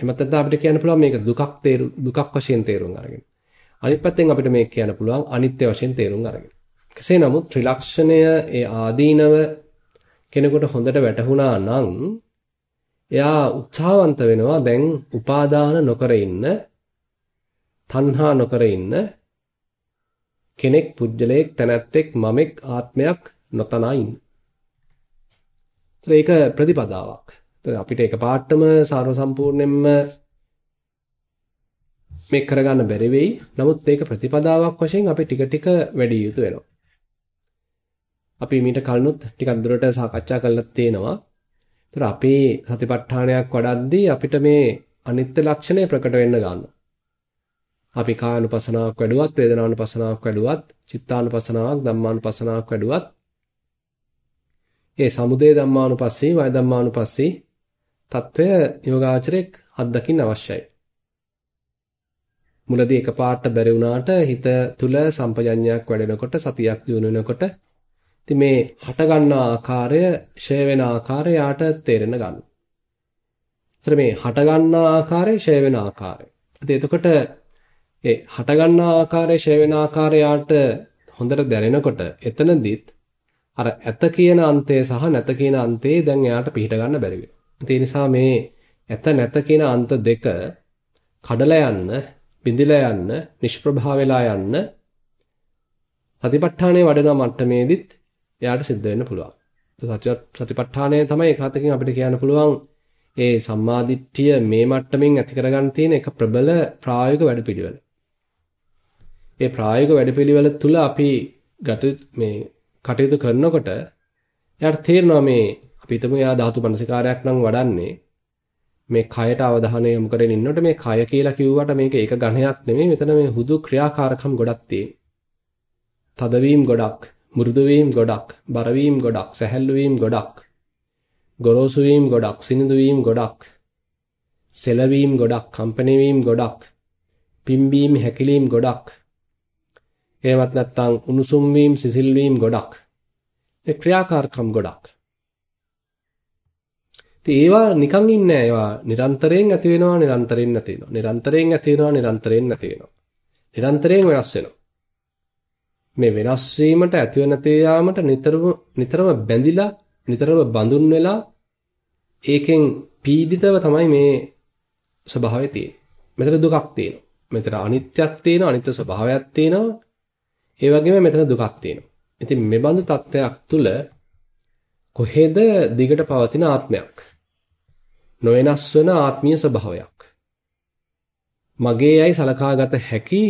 එමත් නැත්නම් අපිට කියන්න පුළුවන් මේක දුකක් තේරු දුකක් වශයෙන් තේරුම් අරගෙන. අනිත් පැත්තෙන් අපිට මේක කියන්න පුළුවන් අනිත්‍ය වශයෙන් තේරුම් අරගෙන. කෙසේ නමුත් ත්‍රිලක්ෂණය ඒ ආදීනව කෙනෙකුට හොඳට වැටහුණා නම් එයා උත්සාහවන්ත වෙනවා දැන් උපාදාන නොකර ඉන්න තණ්හා නොකර ඉන්න කෙනෙක් පුජ්‍යලයක් තැනැත්තෙක් මමෙක් ආත්මයක් නොතනා ඉන්න. ඒක ප්‍රතිපදාවක්. අපිට එකපාරටම සාරව සම්පූර්ණයෙන්ම මේක කරගන්න බැරි වෙයි. නමුත් ඒක ප්‍රතිපදාවක් වශයෙන් අපි ටික ටික වැඩි යුතු වෙනවා. අපි මීට කලිනුත් ටිකක් දුරට සාකච්ඡා කරලා තියෙනවා. ඒතර අපේ සතිපට්ඨානයක් වඩද්දී අපිට මේ අනිත්‍ය ලක්ෂණය ප්‍රකට වෙන්න ගන්නවා. අපි කායනුපසනාවක් වැඩුවත් වේදනානුපසනාවක් වැඩුවත් චිත්තානුපසනාවක් ධම්මානුපසනාවක් වැඩුවත් ඒ සමුදේ ධම්මානුපස්සී වය ධම්මානුපස්සී తত্ত্বය යෝගාචරයක් අත්දකින්න අවශ්‍යයි. මුලදී එකපාරට බැරි වුණාට හිත තුල සම්පජඤ්ඤයක් වැඩෙනකොට සතියක් දිනු වෙනකොට ඉතින් මේ හට ගන්නා ආකාරය ෂය වෙන ආකාරය යාට තේරෙන ගන්න. ඒතර මේ හට ගන්නා ආකාරය ෂය වෙන ආකාරය. ඉතින් එතකොට ඒ හට ගන්නා ආකාරය, ෂය වෙන ආකාරය යාට හොඳට දැනෙනකොට එතනදිත් අර ඇත කියන අන්තය සහ නැත කියන අන්තේ දැන් එයාට පිහිට ගන්න බැරි වෙනවා. ඒ නිසා මේ ඇත නැත කියන අන්ත දෙක කඩලා යන්න, බිඳිලා යන්න, නිෂ්ප්‍රභා වෙලා යන්න සතිපට්ඨානයේ වඩන මට්ටමේදීත් එයාට සිද්ධ වෙන්න පුළුවන්. සතිපට්ඨානය තමයි එකwidehatකින් අපිට කියන්න පුළුවන් ඒ සම්මාදිට්ඨිය මේ මට්ටමින් ඇති කරගන්න තියෙන එක ප්‍රබල ප්‍රායෝගික වැඩපිළිවෙල. ඒ ප්‍රායෝගික වැඩපිළිවෙල තුල අපි ගත මේ කටයුතු කරනකොට එයාට තේරෙනවා මේ අපි හිතමු එයා ධාතු මනසිකාරයක් නම් වඩන්නේ මේ කයට අවධානය යොමු කරගෙන ඉන්නකොට මේ කය කියලා කිව්වට මේක ඒක ඝණයක් නෙමෙයි මෙතන මේ හුදු ක්‍රියාකාරකම් ගොඩක් තියෙන. තදවීම ගොඩක්, මෘදු වීම ගොඩක්, බර වීම ගොඩක්, සැහැල්ලු වීම ගොඩක්, ගොරෝසු වීම ගොඩක්, සිනිඳු වීම ගොඩක්, සෙලවීම ගොඩක්, කම්පන වීම ගොඩක්, පිම්බීම හැකිලීම ගොඩක්. එහෙමත් නැත්නම් උණුසුම් වීම, සිසිල් වීම ගොඩක්. ඒ ක්‍රියාකාරකම් ගොඩක්. ඉතින් ඒවා නිකන් ඉන්නේ ඒවා නිරන්තරයෙන් ඇති වෙනවා නිරන්තරයෙන් නැති වෙනවා. නිරන්තරයෙන් ඇති වෙනවා නිරන්තරයෙන් නැති වෙනවා. නිරන්තරයෙන් වෙනස් වෙනවා. මේ වෙනස් වීමට ඇතිව නැති යාමට නිතරම නිතරම බැඳිලා නිතරම බඳුන් වෙලා ඒකෙන් පීඩිතව තමයි මේ ස්වභාවය තියෙන්නේ. මෙතන දුකක් තියෙනවා. මෙතන අනිත්‍යක් තියෙනවා, අනිත්‍ය ස්වභාවයක් තියෙනවා. ඒ වගේම මෙතන දුකක් තියෙනවා. ඉතින් මේ බඳු තත්වයක් තුල කොහෙද දිගට පවතින ආත්මයක්? නොවෙනස් වන ආත්මීය ස්වභාවයක්. මගේයයි සලකාගත හැකි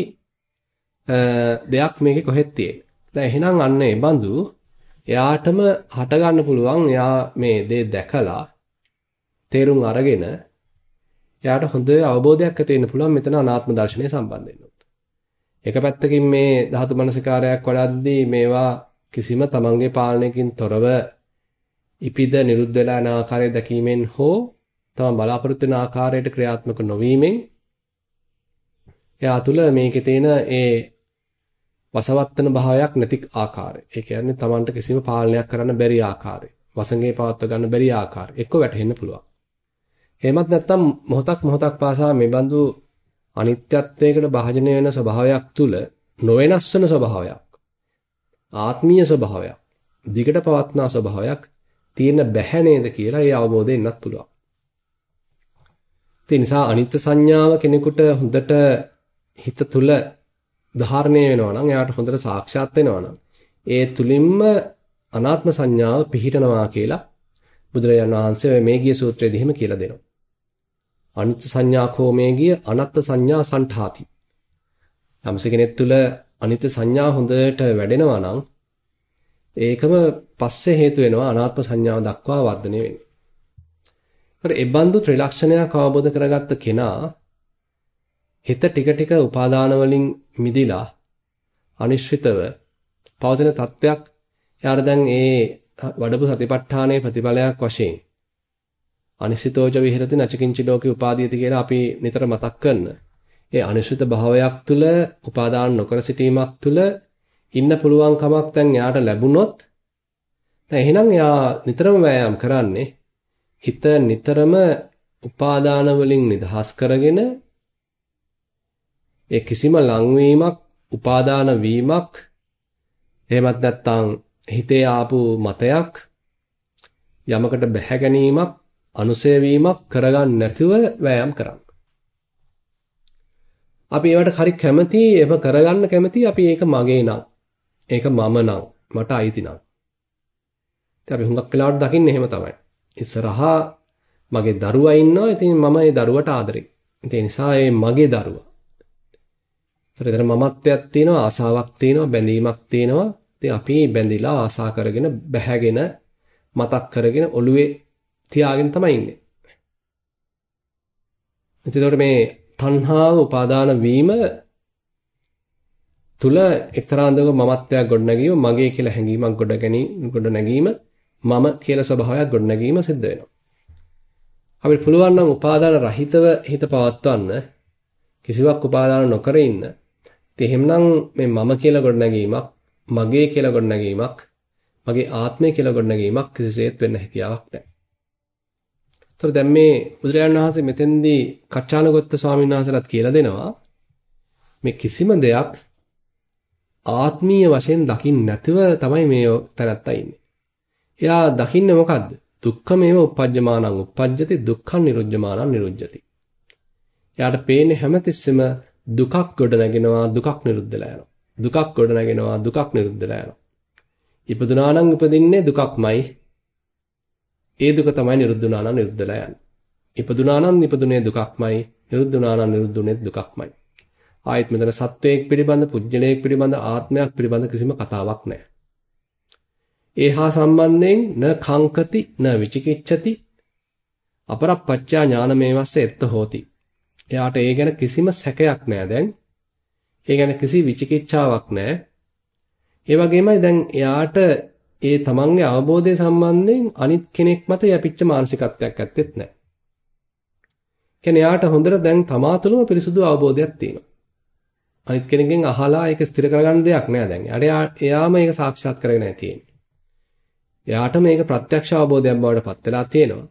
දෙයක් මේකේ කොහෙද තියෙන්නේ? දැන් එහෙනම් අන්න ඒ බඳු එයාටම හට ගන්න පුළුවන් එයා මේ දේ දැකලා තේරුම් අරගෙන එයාට හොඳ අවබෝධයක් ඇති වෙන්න පුළුවන් මෙතන අනාත්ම දර්ශනය සම්බන්ධයෙන්. එක පැත්තකින් මේ ධාතු මනසිකාරයක් වඩද්දී මේවා කිසිම තමන්ගේ පාලනයකින් තොරව ඉපිද නිරුද්ධ වෙලා යන ආකාරය දැකීමෙන් හෝ තමන් බලාපොරොත්තු වෙන ආකාරයට ක්‍රියාත්මක නොවීමෙන් එයා තුල මේකේ තියෙන ඒ වසවත්තන භාවයක් නැති ආකාරය. ඒ කියන්නේ තමන්ට කිසිම පාලනයක් කරන්න බැරි ආකාරය. වසඟේ පවත්ව ගන්න බැරි ආකාරය. එක්ක වැටහෙන්න පුළුවන්. එහෙමත් නැත්නම් මොහොතක් මොහොතක් පාසා මේ බඳු අනිත්‍යත්වයකට භාජනය වෙන ස්වභාවයක් තුල නොවෙනස් වෙන ස්වභාවයක් ආත්මීය ස්වභාවයක් දිගට පවත්නා ස්වභාවයක් තියෙන බැහැ නේද කියලා ඒ අවබෝධය එන්නත් පුළුවන්. ඒ නිසා අනිත්‍ය සංඥාව කෙනෙකුට හොඳට හිත තුල ධාරණය වෙනවා නම් එයාට හොඳට සාක්ෂාත් වෙනවා නම් ඒ තුලින්ම අනාත්ම සංඥාව පිහිටනවා කියලා බුදුරජාණන් වහන්සේ මේ ගිය සූත්‍රයේදී එහෙම කියලා දෙනවා. අනිත්‍ය සංඥා කෝමේ ගිය අනත්ත් සංඥා සංඨාති. යම්ස කෙනෙක් තුල අනිත්‍ය සංඥා හොඳට වැඩෙනවා නම් ඒකම පස්සේ හේතු වෙනවා අනාත්ම සංඥාව දක්වා වර්ධනය වෙන්නේ. ඒකට ඒ බඳු ත්‍රිලක්ෂණයක් අවබෝධ කරගත්ත කෙනා හිත ටික ටික උපාදාන වලින් මිදිලා අනිශ්චිතව පවතින තත්වයක් යාර දැන් ඒ වඩපු සතිපට්ඨානයේ ප්‍රතිඵලයක් වශයෙන් අනිසිතෝජ විහෙරති නචකින්චි ලෝකේ උපාදීයති කියලා අපි නිතර මතක් කරන. ඒ අනිශ්චිත භාවයක් තුල උපාදාන නොකර සිටීමක් තුල ඉන්න පුළුවන් කමක් දැන් යාට ලැබුණොත් දැන් එහෙනම් යා නිතරම වෑයම් කරන්නේ හිත නිතරම උපාදාන වලින් නිදහස් කරගෙන ඒ කිසිම ලංවීමක් උපාදාන වීමක් එහෙමත් නැත්නම් හිතේ ආපු මතයක් යමකට බැහැ ගැනීමක් අනුසය වීමක් කරගන්න නැතුව වෑයම් කරන්න. අපි ඒවට හරි කැමති එහෙම කරගන්න කැමති අපි ඒක මගේ නම්. ඒක මම නම්. මට අයිති නම්. ඉතින් අපි හුඟක් වෙලාවට දකින්නේ එහෙම තමයි. ඉස්සරහා මගේ දරුවා ඉන්නවා. ඉතින් මම ඒ දරුවට ආදරේ ඉතින් ඒ නිසා ඒ මගේ දරුවා. ඒතර මමත්වයක් තියෙනවා ආසාවක් තියෙනවා බැඳීමක් තියෙනවා. ඉතින් අපි බැඳිලා ආසා කරගෙන බැහැගෙන මතක් කරගෙන ඔළුවේ තියාගෙන තමයි ඉන්නේ. එතකොට මේ තණ්හාව උපාදාන වීම තුල එක්තරා අන්දමක මමත්වයක් ගොඩනැගීම මගේ කියලා හැඟීමක් ගොඩ ගැනීම ගොඩ නැගීම මම කියලා ස්වභාවයක් ගොඩ නැගීම සිද්ධ වෙනවා. අපිට පුළුවන් නම් උපාදාන රහිතව හිත පවත්වන්න කිසිවක් උපාදාන නොකර ඉන්න. ඉතින් එහෙමනම් මේ මම කියලා ගොඩ නැගීමක් මගේ කියලා ගොඩ නැගීමක් මගේ ආත්මය කියලා ගොඩ නැගීමක් කිසිසේත් වෙන්න හැකියාවක් නැහැ. ඒතර දැන් මේ බුදුරජාණන් වහන්සේ මෙතෙන්දී කච්චානගොත්ත ස්වාමීන් වහන්සේලාත් කියලා දෙනවා මේ කිසිම දෙයක් ආත්මීය වශයෙන් දකින්න නැතුව තමයි මේ තැනත්තා ඉන්නේ. එයා දකින්නේ මොකද්ද? දුක්ඛමේව uppajjamanan uppajjati dukkhan niruddhamanan niruddhati. එයාට පේන්නේ හැමතිස්සෙම දුකක් ගොඩ නැගෙනවා දුකක් නිරුද්ධලා යනවා. දුකක් ගොඩ නැගෙනවා දුකක් නිරුද්ධලා යනවා. ඉපදුනා නම් උපදින්නේ දුකක්මයි. ඒ දුක තමයි නිරුද්ධුනා නම් නිරුද්ධලා යන්නේ. ඉපදුනා නම් ඉපදුනේ දුකක්මයි. නිරුද්ධුනා නම් නිරුද්ධුනේ දුකක්මයි. ආයෙත් මෙතන සත්වයක් පිළිබඳ, පුජ්‍යලයක් පිළිබඳ, ආත්මයක් පිළිබඳ කිසිම කතාවක් නැහැ. ඒහා සම්බන්ධයෙන් න කංකති න විචිකිච්ඡති අපරප්පච්චා ඥානමේවස්ස එත්ත හෝති. එයාට ඒ ගැන කිසිම සැකයක් නැහැ දැන්. ඒ ගැන කිසි විචිකිච්ඡාවක් නැහැ. ඒ වගේමයි දැන් එයාට ඒ තමන්ගේ අවබෝධය සම්බන්ධයෙන් අනිත් කෙනෙක් මත යැපිච්ච මානසිකත්වයක් ඇත්තෙත් නැහැ. කියන්නේ එයාට හොඳට දැන් තමා තුළම පිරිසුදු අවබෝධයක් තියෙනවා. අනිත් කෙනෙක්ගෙන් අහලා ඒක ස්ථිර කරගන්න දෙයක් නෑ දැන්. එයාම ඒක සාක්ෂාත් කරගෙන තියෙන්නේ. එයාට මේක ප්‍රත්‍යක්ෂ අවබෝධයක් බවට පත් වෙලා තියෙනවා.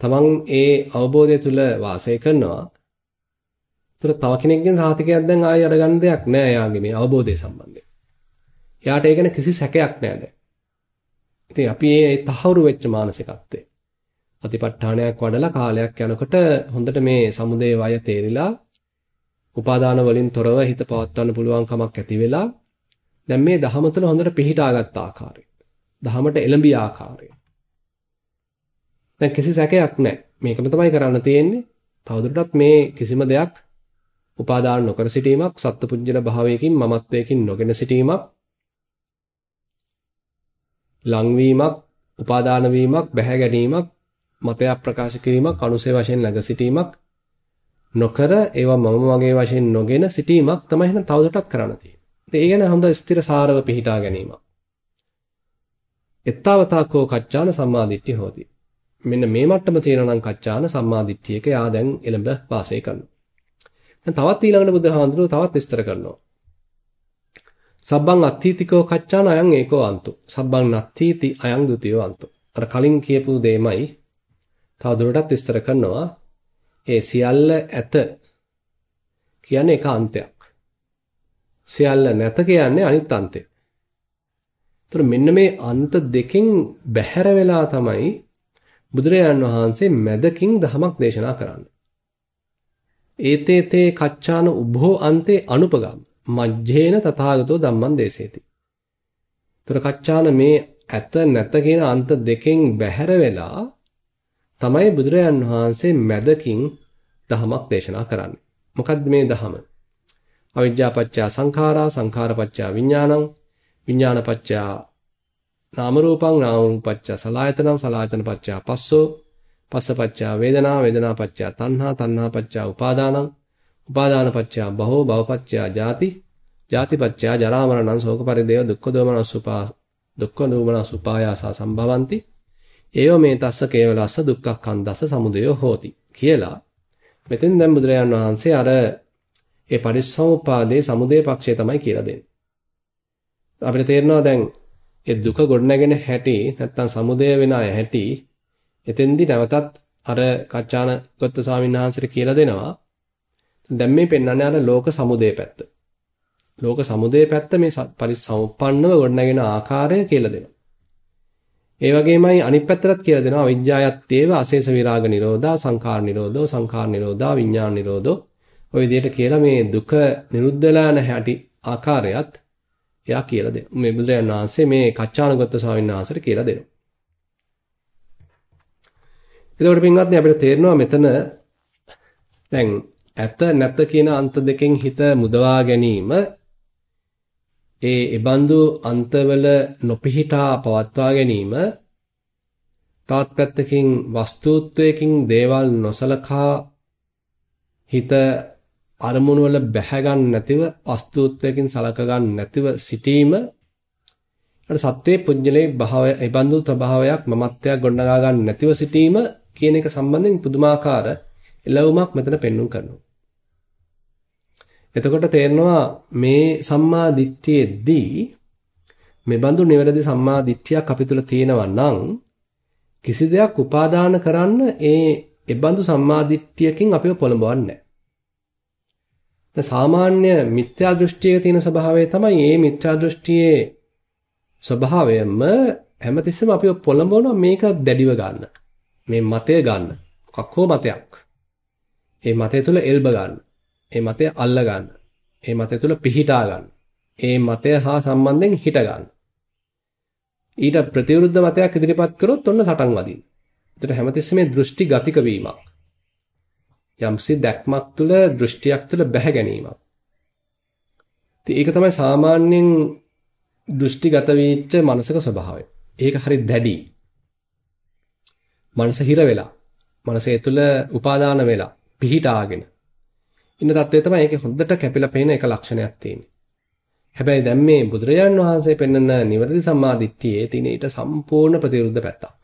තමන් ඒ අවබෝධය තුල වාසය කරනවා. ඒතර තව කෙනෙක්ගෙන් සාතිකයක් දැන් ආයෙ අරගන්න දෙයක් නෑ එයාගේ මේ අවබෝධය සම්බන්ධයෙන්. එයාට ඒ ගැන කිසි සැකයක් නෑ දැන්. ඉතින් අපි මේ තහවුරු වෙච්ච මානසිකත්වය. අතිපට්ඨානයක් වඩලා කාලයක් යනකොට හොඳට මේ සමුදේ වය තේරිලා උපාදාන වලින් තොරව හිත පවත්වන්න පුළුවන් කමක් ඇති වෙලා දැන් මේ දහම තුළ හොඳට පිහිටාගත් ආකාරය. දහමට එළඹිය ආකාරය. දැන් කිසි සැකයක් නැහැ. මේකම තමයි කරන්න තියෙන්නේ. තවදුරටත් මේ කිසිම දෙයක් උපාදාන නොකර සිටීමක්, සත්පුජ්‍යල භාවයකින් මමත්වයකින් නොගෙන සිටීමක්, ලංවීමක්, උපාදාන වීමක්, බැහැ ගැනීමක්, මතයක් ප්‍රකාශ කිරීමක්, අනුසය වශයෙන් läග සිටීමක් නොකර ඒවා මම මගේ වශයෙන් නොගෙන සිටීමක් තමයි එහෙනම් තවදුරටත් කරන්න තියෙන්නේ. ඒ ගැන හොඳ ස්ථිර සාරව පිහිටා ගැනීමක්. එත්තාවතාකෝ කච්චාන සම්මාදිට්ඨිය හොති. මෙන්න මේ මට්ටම තියෙනවා නම් කච්චාන සම්මාදිට්ඨියක යා දැන් එළඹ වාසය කරනවා. දැන් තවත් ඊළඟට බුදුහාඳුනෝ තවත් විස්තර කරනවා. සබ්බං අත්ථීතිකෝ කච්චාන අයං ඒකෝ අන්තු. සබ්බං නත්ථීති අයං ဒ ුතියෝ අන්තු. අර කලින් කියපු දෙයමයි තව දුරටත් විස්තර කරනවා. ඒ සියල්ල ඇත කියන්නේ එක අන්තයක්. සියල්ල නැත කියන්නේ අනිත් අන්තය. ඒතර මෙන්න මේ අන්ත දෙකෙන් බැහැර වෙලා තමයි බුදුරජාන් වහන්සේ මැදකින් දහමක් දේශනා කරන්නේ. ඒතේතේ කච්චාන උභෝ අන්තේ අනුපගම් මජ්ජේන තථාගතෝ ධම්මං දේශේති. ඒතර කච්චාන මේ ඇත නැත කියන අන්ත දෙකෙන් බැහැර වෙලා තමයි බුදුරජාන් වහන්සේ මැදකින් දහමක් දේශනා කරන්නේ. මොකද්ද මේ දහම? අවිජ්ජාපච්චය සංඛාරා සංඛාරපච්චය විඥානං විඥානපච්චය නාම රූපං නාම රූපච්චය සලායතනං සලායතනපච්චය පස්සෝ පස්සපච්චය වේදනා වේදනාපච්චය තණ්හා තණ්හාපච්චය උපාදානං උපාදානපච්චය බහෝ භවපච්චය ජාති ජාතිපච්චය ජරා මරණං ශෝක පරිදේව දුක්ඛ දෝමනසුපා දුක්ඛ දෝමනසුපායාසා සම්භවಂತಿ ඒව මේ තස්ස කේවලස්ස දුක්ඛ කන්දස්ස සමුදයෝ හෝති කියලා මෙතෙන් දැන් බුදුරජාන් වහන්සේ අර ඒ පරිස්සෝපාදේ සමුදය පක්ෂය තමයි කියලා දෙන්නේ. අපිට තේරෙනවා දැන් ඒ දුක ගොඩනැගෙන හැටි නැත්තම් සමුදය වෙන අය හැටි එතෙන්දි නැවතත් අර කච්චාන ගොත්ත ස්වාමීන් වහන්සේට කියලා දෙනවා. දැන් මේ පෙන්වන්නේ අර ලෝක සමුදය පැත්ත. ලෝක සමුදය පැත්ත මේ පරිසම්පන්නව ගොඩනැගෙන ආකාරය කියලා දෙනවා. ඒ වගේමයි අනිත් පැත්තටත් කියලා දෙනවා අවිජ්ජායත් ඒව අශේෂ විරාග නිරෝධා සංඛාර නිරෝධෝ සංඛාර නිරෝධා විඥාන නිරෝධෝ ඔය විදිහට කියලා මේ දුක නිරුද්ධ වෙලා නැහැටි ආකාරයත් එයා කියලා දෙනවා. මේ බුදුරජාණන් වහන්සේ මේ කච්චානගත ස්වාමීන් වහන්සේට කියලා දෙනවා. එතකොට පින්වත්නි අපිට තේරෙනවා මෙතන දැන් ඇත නැත කියන අන්ත දෙකෙන් හිත මුදවා ගැනීම ඒ ඉබඳු අන්තවල නොපිහිටා පවත්වා ගැනීම තවත් පැත්තකින් වස්තුත්වයකින් දේවල් නොසලකා හිත අරමුණු වල බැහැ ගන්න නැතිව වස්තුත්වයකින් සලක ගන්න නැතිව සිටීම අර සත්වයේ පුජ්‍යලේ භාවය ඉබඳු ස්වභාවයක් මමත්වයක් ගොඩනගා ගන්න නැතිව සිටීම කියන එක සම්බන්ධයෙන් පුදුමාකාර එළවුමක් මෙතන පෙන්වුම් කරනවා. එතකොට තේරෙනවා මේ සම්මා දිට්ඨියේදී මේ බඳු නිවැරදි සම්මා දිට්ඨියක් අපි තුල තියෙනවා නම් කිසි දෙයක් උපාදාන කරන්න ඒ එබඳු සම්මා දිට්ඨියකින් අපිව පොළඹවන්නේ නැහැ. සාමාන්‍ය මිත්‍යා දෘෂ්ටියක තියෙන ස්වභාවය තමයි මේ මිත්‍යා දෘෂ්ටියේ ස්වභාවයම හැමතිස්සෙම අපිව පොළඹවනවා මේක දැඩිව ගන්න. මේ මතය ගන්න. මොකක් හෝ මතයක්. මේ මතය තුළ එල්බ ගන්න. ඒ මතය අල්ල ගන්න. ඒ මතය තුළ පිහිටා ගන්න. ඒ මතය හා සම්බන්ධයෙන් හිට ගන්න. ඊට ප්‍රතිවිරුද්ධ මතයක් ඉදිරිපත් කරොත් ඔන්න සටන් වදින්න. ඒතර හැමතිස්සෙම මේ දෘෂ්ටි ගතික වීමක්. යම්සි දැක්මක් තුළ දෘෂ්ටියක් තුළ බැහැ ගැනීමක්. ඉතින් ඒක තමයි සාමාන්‍යයෙන් දෘෂ්ටිගත වීච්ච මනසක ස්වභාවය. ඒක හරි දැඩි. මනස හිර වෙලා, මනසේ තුළ උපාදාන වෙලා, පිහිටාගෙන ඉන්න තත්වය තමයි ඒකේ හොඳට කැපිලා පේන එක ලක්ෂණයක් තියෙන්නේ. හැබැයි දැන් මේ බුදුරජාන් වහන්සේ පෙන්වන නිවර්ති සම්මාදිට්ඨියේ තියෙන ඊට සම්පූර්ණ ප්‍රතිවිරුද්ධ පැත්තක්.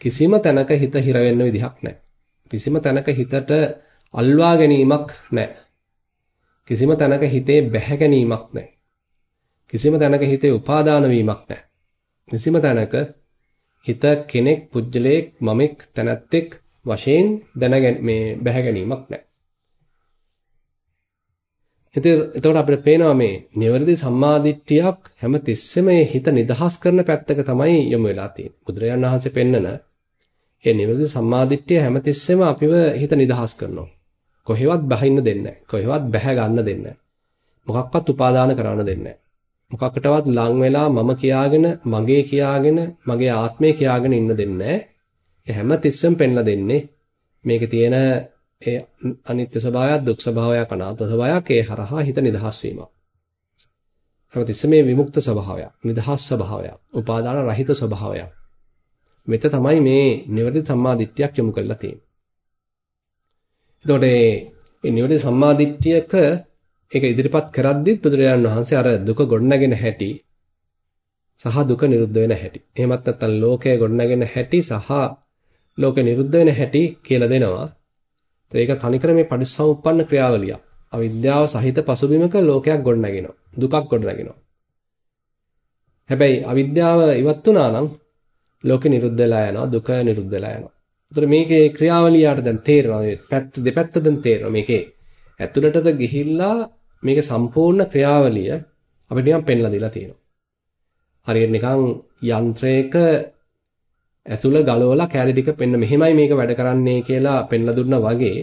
කිසිම තැනක හිත හිර වෙන්න විදිහක් නැහැ. කිසිම තැනක හිතට අල්වා ගැනීමක් නැහැ. කිසිම තැනක හිතේ බැහැ ගැනීමක් නැහැ. කිසිම තැනක හිතේ උපාදාන වීමක් නැහැ. කිසිම තැනක හිත කෙනෙක් පුජ්‍යලයක් මමෙක් තැනැත්තෙක් වශයෙන් දැනගෙන මේ බැහැ ගැනීමක් නැහැ. එතකොට අපිට පේනවා මේ නිවැරදි සම්මාදිට්ඨියක් හැම තිස්සෙම හිත නිදහස් කරන පැත්තක තමයි යොමු වෙලා තියෙන්නේ. බුදුරජාණන් වහන්සේ පෙන්නන ඒ නිවැරදි සම්මාදිට්ඨිය හැම තිස්සෙම අපිව හිත නිදහස් කරනවා. කොහෙවත් බහින්න දෙන්නේ නැහැ. කොහෙවත් බැහැ ගන්න දෙන්නේ නැහැ. මොකක්වත් උපාදාන කරන්න දෙන්නේ නැහැ. මොකකටවත් ලං වෙලා මම කියාගෙන මගේ කියාගෙන මගේ ආත්මය කියාගෙන ඉන්න දෙන්නේ නැහැ. ඒ හැම තිස්සෙම පෙන්ලා දෙන්නේ මේකේ තියෙන ඒ අනිත්‍ය ස්වභාවයක් දුක් ස්වභාවයක් අනාත්ම ස්වභාවයක් ඒ හරහා හිත නිදහස් වීමක්. හැමතිස්සෙම මේ විමුක්ත ස්වභාවයක්, නිදහස් ස්වභාවයක්, උපාදාන රහිත ස්වභාවයක්. මෙත තමයි මේ නිවැරදි සම්මාදිට්ඨියක් යොමු කරලා තියෙන්නේ. එතකොට මේ නිවැරදි සම්මාදිට්ඨියක ඒක ඉදිරිපත් කරද්දිත් බුදුරජාණන් වහන්සේ අර දුක ගොඩනගෙන හැටි සහ දුක නිරුද්ධ වෙන හැටි. එහෙමත් නැත්නම් ලෝකය ගොඩනගෙන හැටි සහ ලෝක නිරුද්ධ වෙන හැටි කියලා දෙනවා. ඒක තනිකර මේ පටිච්චසමුප්පන්න ක්‍රියාවලියක්. අවිද්‍යාව සහිත පසුබිමක ලෝකයක් ගොඩනගෙනවා. දුකක් ගොඩනගෙනවා. හැබැයි අවිද්‍යාව ඉවත් වුණා නම් ලෝකෙ නිරුද්ධ වෙලා යනවා, දුක නිරුද්ධ වෙලා යනවා. ඒතර මේකේ ක්‍රියාවලියට දැන් තේරෙනවා මේ පැත්ත දෙපැත්ත දැන් තේරෙනවා මේකේ ඇතුළටද ගිහිල්ලා මේක සම්පූර්ණ ක්‍රියාවලිය අපිට නිකන් පෙන්ලා දීලා තියෙනවා. හරියට නිකන් යන්ත්‍රයක ඇතුළ ගලවලා කැලි ටික පෙන්න මෙහෙමයි මේක වැඩ කරන්නේ කියලා පෙන්ලා දුන්නා වගේ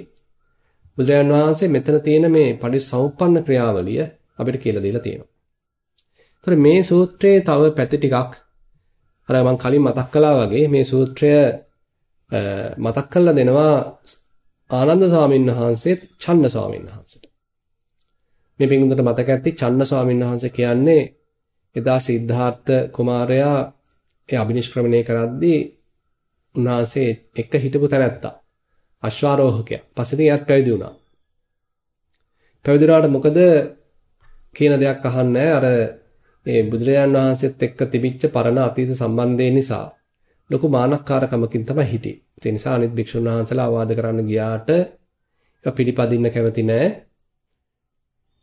බුදුරජාණන් වහන්සේ මෙතන තියෙන මේ පටිසමුප්පන්න ක්‍රියාවලිය අපිට කියලා දීලා තියෙනවා. ඒතර මේ සූත්‍රයේ තව පැති ටිකක් අර මම කලින් මතක් කළා වගේ මේ සූත්‍රය මතක් කරලා දෙනවා ආනන්ද ස්වාමීන් වහන්සේත් චන්න ස්වාමීන් වහන්සේට. මේ පිටුඳට මතක ඇති චන්න ස්වාමීන් වහන්සේ කියන්නේ එදා සිද්ධාර්ථ කුමාරයා ඒ අභිනිෂ්ක්‍රමණය කරද්දී උන්වහන්සේ එක්ක හිටපු තැනැත්තා. අශ්වාරෝහකයා. පස්සේ ඉතින් එයාත් පැවිදි වුණා. පැවිදි වුණාට මොකද කියන දෙයක් අහන්නේ අර මේ බුදුරජාන් වහන්සේත් එක්ක තිබිච්ච පරණ අතීත සම්බන්ධය නිසා ලොකු මානක්කාරකමකින් තමයි හිටියේ. ඒ නිසා අනිත් භික්ෂුන් වහන්සේලා ආවාද කරන්න ගියාට ඒක පිළිපදින්න කැමති නෑ.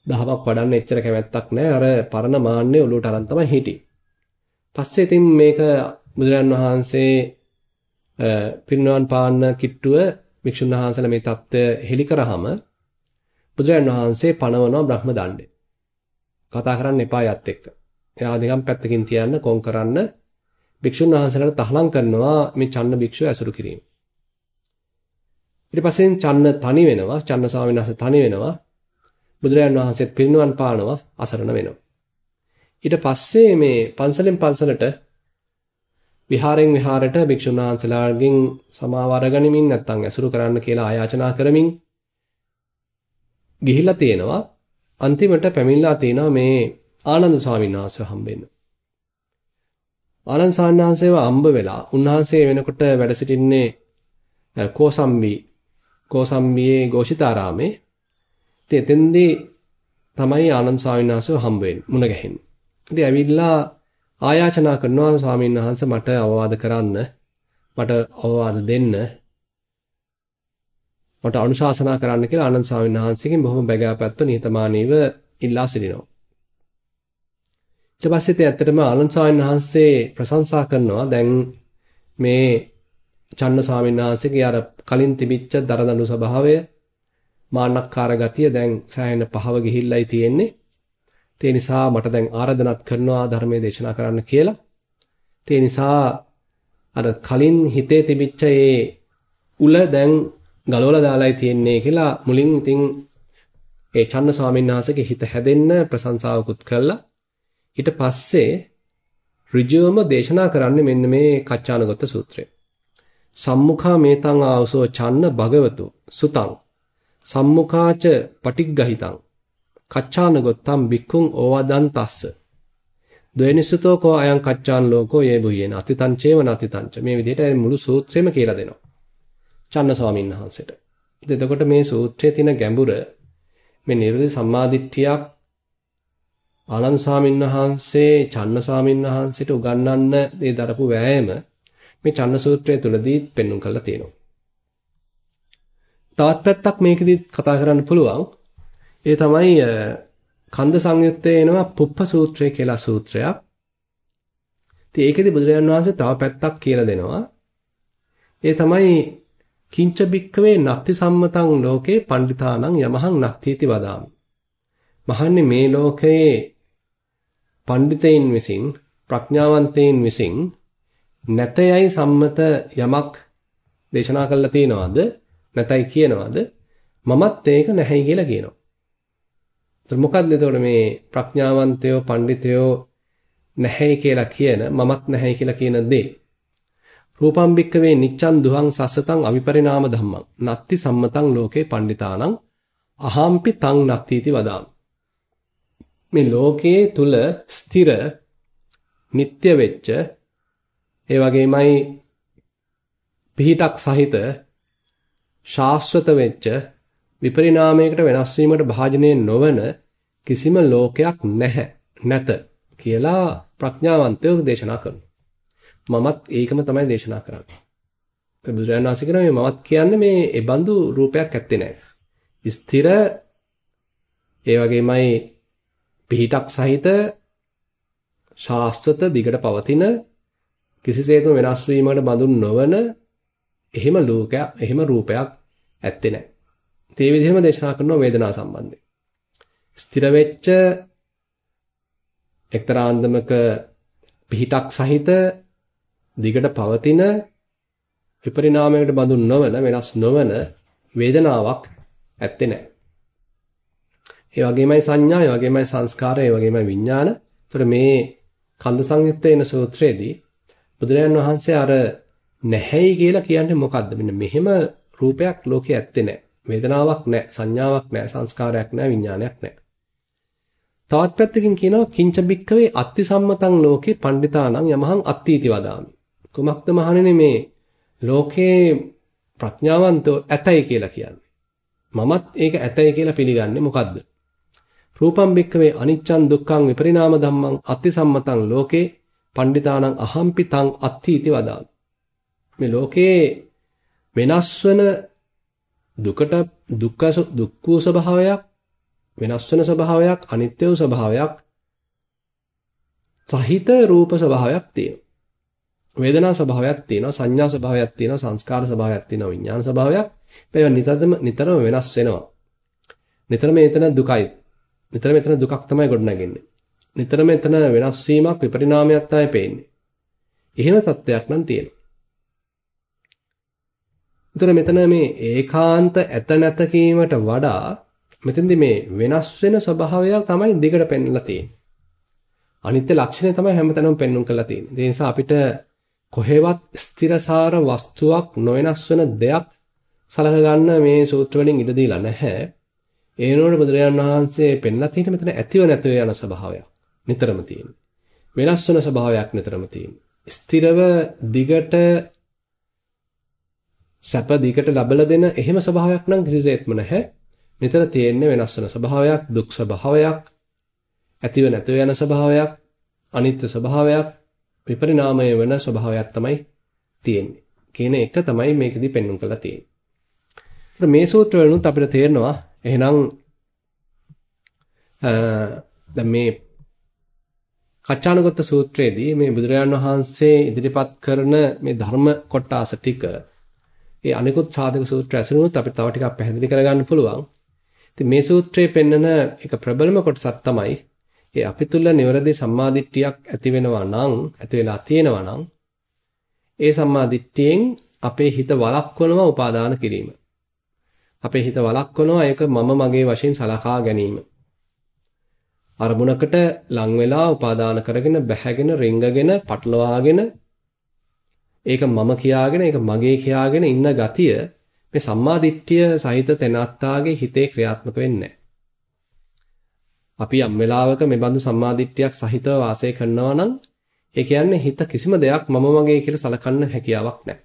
දහමක් වඩන්න එච්චර කැමැත්තක් නෑ. අර පරණ මාන්නේ ඔලුවට අරන් තමයි හිටියේ. පස්සේ ඉතින් මේක බුදුරන් වහන්සේ පිරිනවන් පාන්න කිට්ටුව වික්ෂුන් වහන්සේලා මේ தত্ত্বය හෙලි කරාම බුදුරජාණන් වහන්සේ පණවනවා බ්‍රහ්ම දණ්ඩේ. කතා කරන්න එපා යත් එක්ක. එයා නිකන් පැත්තකින් තියන්න කොන් කරන්න වික්ෂුන් වහන්සේලාට තහනම් කරනවා මේ චන්න භික්ෂුව ඇසුරු කිරීම. ඊට පස්සෙන් චන්න තනි වෙනවා, චන්න ස්වාමීන් වහන්සේ තනි වෙනවා. බුදුරජාණන් වහන්සේත් පිරිනවන් පානවා, අසරණ වෙනවා. ඊට පස්සේ මේ පන්සලෙන් පන්සලට විහාරෙන් විහාරයට භික්ෂුන් වහන්සේලාගෙන් සමාව අරගනිමින් නැත්නම් ඇසුරු කරන්න කියලා ආයාචනා කරමින් ගිහිලා තියෙනවා. අන්තිමට පැමිණලා තියෙනවා මේ ආනන්ද ස්වාමීන් වහන්සේ හම්බෙන්න. ආනන්ද ස්වාමීන් වහන්සේව අම්බ වෙලා උන්වහන්සේ වෙනකොට වැඩ සිටින්නේ කෝසම්බි කෝසම්බියේ ഘോഷිතාරාමේ. ඉතින් එතෙන්දී තමයි ආනන්ද ස්වාමීන් වහන්සේව හම්බ වෙන්නේ මුණ ගැහෙන්නේ. ඉතින් ඇවිල්ලා ආයාචනා කරනවා ස්වාමීන් වහන්සේ මට අවවාද කරන්න මට අවවාද දෙන්න මට අනුශාසනා කරන්න කියලා ආනන්ද ස්වාමීන් වහන්සේගෙන් බොහොම බැගෑපැත්ව නිහතමානීව ඉල්ලා සිටිනවා. ඊට පස්සේ ඉතින් ඇත්තටම ආනන්ද ස්වාමීන් වහන්සේ ප්‍රශංසා කරනවා දැන් මේ චන්න ස්වාමීන් වහන්සේගේ අර කලින් තිබිච්ච දරදඬු ස්වභාවය මාන්නක්කාර ගතිය දැන් සෑහෙන පහව ගිහිල්ලයි තියෙන්නේ. ඒ නිසා මට දැන් ආරාධනාත් කරනවා ධර්මයේ දේශනා කරන්න කියලා. ඒ නිසා අර කලින් හිතේ තිබිච්ච ඒ උල දැන් ගලවලා දාලායි තියෙන්නේ කියලා මුලින් ඉතින් ඒ චන්න ස්වාමීන් වහන්සේගේ හිත හැදෙන්න ප්‍රශංසාවකුත් කළා. ඊට පස්සේ ඍජුවම දේශනා කරන්නේ මෙන්න මේ කච්චානගත සූත්‍රය. සම්මුඛා මේතං ආවසෝ චන්න භගවතු සුතං සම්මුඛාච පටිග්ගහිතං කච්චානගොත්තම් බික්කුං ඕවදන් තස්ස ද්වේනිසුතෝ කෝ අයං කච්චාන් ලෝකෝ යේ බුයේන අතිතං චේව නතිතං මේ විදිහට මුළු සූත්‍රෙම කියලා දෙනවා චන්න ස්වාමීන් වහන්සේට. එතකොට මේ සූත්‍රයේ තියෙන ගැඹුර මේ නිර්වෘති සම්මාදිට්ඨියක් ආනන්ද ස්වාමීන් වහන්සේ චන්න ස්වාමීන් වහන්සේට උගන්වන්න මේ දරපු වෑයම මේ චන්න සූත්‍රය තුලදී පෙන්වුම් කරලා තියෙනවා. තවත් පැත්තක් මේකෙදි කතා කරන්න පුළුවන්. ඒ තමයි කන්ද සංයුත්තේ එනවා පුප්ප සූත්‍රය කියලා සූත්‍රයක්. ඉතින් ඒකෙදි බුදුරජාණන් වහන්සේ තව පැත්තක් කියලා දෙනවා. ඒ තමයි කිංච බික්කවේ නත්ති සම්මතං ලෝකේ පණ්ඩිතානං යමහං නත්තිති වදාමි. මහන්නේ මේ ලෝකයේ පණ්ඩිතයින් විසින් ප්‍රඥාවන්තයින් විසින් නැතයයි සම්මත යමක් දේශනා කළා තියනවාද නැතයි කියනවාද මමත් ඒක නැහැයි කියලා කියනවා. එතකොට මොකක්ද එතකොට මේ ප්‍රඥාවන්තයෝ පණ්ඩිතයෝ නැහැයි කියලා කියන මමත් නැහැයි කියලා කියන දේ? රූපම් බික්කවේ නිච්ඡන් දුහං සස්සතං අවිපරිණාම ධම්මං. නත්ති සම්මතං ලෝකේ පණ්ඩිතානං අහම්පි තං නත්තිති වදාමි. මේ ලෝකයේ තුල ස්ථිර නিত্য වෙච්ච ඒ වගේමයි පිහිටක් සහිත ශාස්ත්‍රත වෙච්ච විපරිණාමයකට වෙනස් වීමකට භාජනය නොවන කිසිම ලෝකයක් නැහැ නැත කියලා ප්‍රඥාවන්තයෝ දේශනා කරනවා මමත් ඒකම තමයි දේශනා කරන්නේ. බුදුරජාණන් වහන්සේ කියනවා මේ මමත් කියන්නේ මේ ඒ බඳු රූපයක් ඇත්තේ නැහැ. ස්ථිර ඒ වගේමයි පිහිටක් සහිත ශාස්ත්‍රත දිගට පවතින කිසිසේත්ම වෙනස් වීමකට බඳුන් නොවන එහෙම ලෝකයක් එහෙම රූපයක් ඇත්තේ නැහැ. ඒ විදිහම දේශනා කරනවා වේදනා සම්බන්ධයෙන්. ස්ථිර වෙච්ච එක්තරා අන්දමක පිහිටක් සහිත දිගට පවතින විපරිණාමයකට බඳුන් නොවන වෙනස් නොවන වේදනාවක් ඇත්තේ නැහැ. ඒ වගේමයි සංඥා, ඒ වගේමයි සංස්කාර, ඒ වගේමයි විඥාන. ඒතර මේ කන්ද සංයුත්තේන සූත්‍රයේදී බුදුරජාන් වහන්සේ අර නැහැයි කියලා කියන්නේ මොකද්ද? මෙන්න මෙහෙම රූපයක් ලෝකේ ඇත්තේ නැහැ. වේදනාවක් නැහැ, සංඥාවක් නැහැ, සංස්කාරයක් නැහැ, විඥානයක් නැහැ. තවත් පැත්තකින් කියනවා කිංච බික්කවේ අත්ති සම්මතං ලෝකේ පණ්ඩිතානං යමහං අත්තිති වදාමි. කුමක්ද මහණෙනි මේ ලෝකේ ප්‍රඥාවන්තෝ ඇතයි කියලා කියන්නේ. මමත් ඒක ඇතයි කියලා පිළිගන්නේ මොකද්ද? රූපම් බික්කවේ අනිච්චං දුක්ඛං විපරිණාම ධම්මං අත්ති සම්මතං ලෝකේ පණ්ඩිතානං අහම්පි තං අත්ථීති වදාමි. මේ ලෝකේ වෙනස් වෙන දුකට දුක්ඛ දුක්ඛ ස්වභාවයක් වෙනස් වෙන ස්වභාවයක් අනිත්‍ය වූ ස්වභාවයක් සහිත රූප ස්වභාවයක් තියෙනවා. වේදනා ස්වභාවයක් තියෙනවා, සංඥා ස්වභාවයක් තියෙනවා, සංස්කාර ස්වභාවයක් තියෙනවා, විඥාන ස්වභාවයක්. මේවා නිතරම නිතරම වෙනස් වෙනවා. නිතරම එතන දුකයි. නිතරම එතන දුකක් තමයි ගොඩනගන්නේ. නිතරම එතන වෙනස් වීමක් විපරිණාමයක් තමයි පේන්නේ. එහෙම තත්ත්වයක් නම් තියෙනවා. උතර මෙතන මේ ඒකාන්ත ඇත නැත කීමට වඩා මෙතෙන්දි මේ වෙනස් වෙන ස්වභාවය තමයි දිගට පෙන්ලා තියෙන්නේ. අනිත්‍ය ලක්ෂණය තමයි හැමතැනම පෙන්වුම් කරලා තියෙන්නේ. ඒ නිසා අපිට කොහෙවත් ස්ථිරසාර වස්තුවක් නොවෙනස් වෙන දෙයක් සලක ගන්න මේ සූත්‍ර වලින් ඉඩ දීලා නැහැ. ඒනෝට බුදුරජාණන් වහන්සේ පෙන්ලා තියෙන මෙතන ඇතිව නැතිව යන ස්වභාවයක් නිතරම තියෙනවා. වෙනස් වෙන ස්වභාවයක් නිතරම තියෙනවා. ස්ථිරව දිගට සැප දිගට ලබලා දෙන එහෙම ස්වභාවයක් නම් කිසිසේත්ම නැහැ. නිතර තියෙන්නේ වෙනස් වෙන ස්වභාවයක්, දුක් ස්වභාවයක්, ඇතිව නැතිව යන ස්වභාවයක්, අනිත්‍ය ස්වභාවයක්, විපරිණාමය වෙන ස්වභාවයක් තමයි තියෙන්නේ. කියන එක තමයි මේකෙදි පෙන්වන්න කරලා තියෙන්නේ. මේ සූත්‍ර වලිනුත් අපිට තේරෙනවා එහෙනම් දැන් මේ කච්චානගත සූත්‍රයේදී මේ බුදුරජාණන් වහන්සේ ඉදිරිපත් කරන මේ ධර්ම කොටාස ටික ඒ අනිකුත් සාධක සූත්‍ර ඇසුරුනොත් අපිට තව ටිකක් පැහැදිලි කරගන්න පුළුවන්. ඉතින් මේ සූත්‍රයේ පෙන්නන එක ප්‍රබලම කොටසක් තමයි ඒ අපි තුල නිවැරදි සම්මාදිට්ඨියක් ඇති වෙනවා නම් ඇති වෙලා තියෙනවා නම් ඒ සම්මාදිට්ඨියෙන් අපේ හිත වළක්වනවා උපාදාන කිරීම. අපේ හිත වළක්වනවා ඒක මම මගේ වශයෙන් සලකා ගැනීම. අරමුණකට ලං වෙලා උපාදාන කරගෙන බැහැගෙන රිංගගෙන පටලවාගෙන ඒක මම කියාගෙන ඒක මගේ කියාගෙන ඉන්න ගතිය මේ සම්මාදිට්ඨිය සහිත තැනත්තාගේ හිතේ ක්‍රියාත්මක වෙන්නේ අපි යම් වෙලාවක මේ බඳු සම්මාදිට්ඨියක් සහිතව වාසය කරනවා නම් ඒ කියන්නේ හිත කිසිම දෙයක් මම මගේ කියලා සලකන්න හැකියාවක් නැහැ.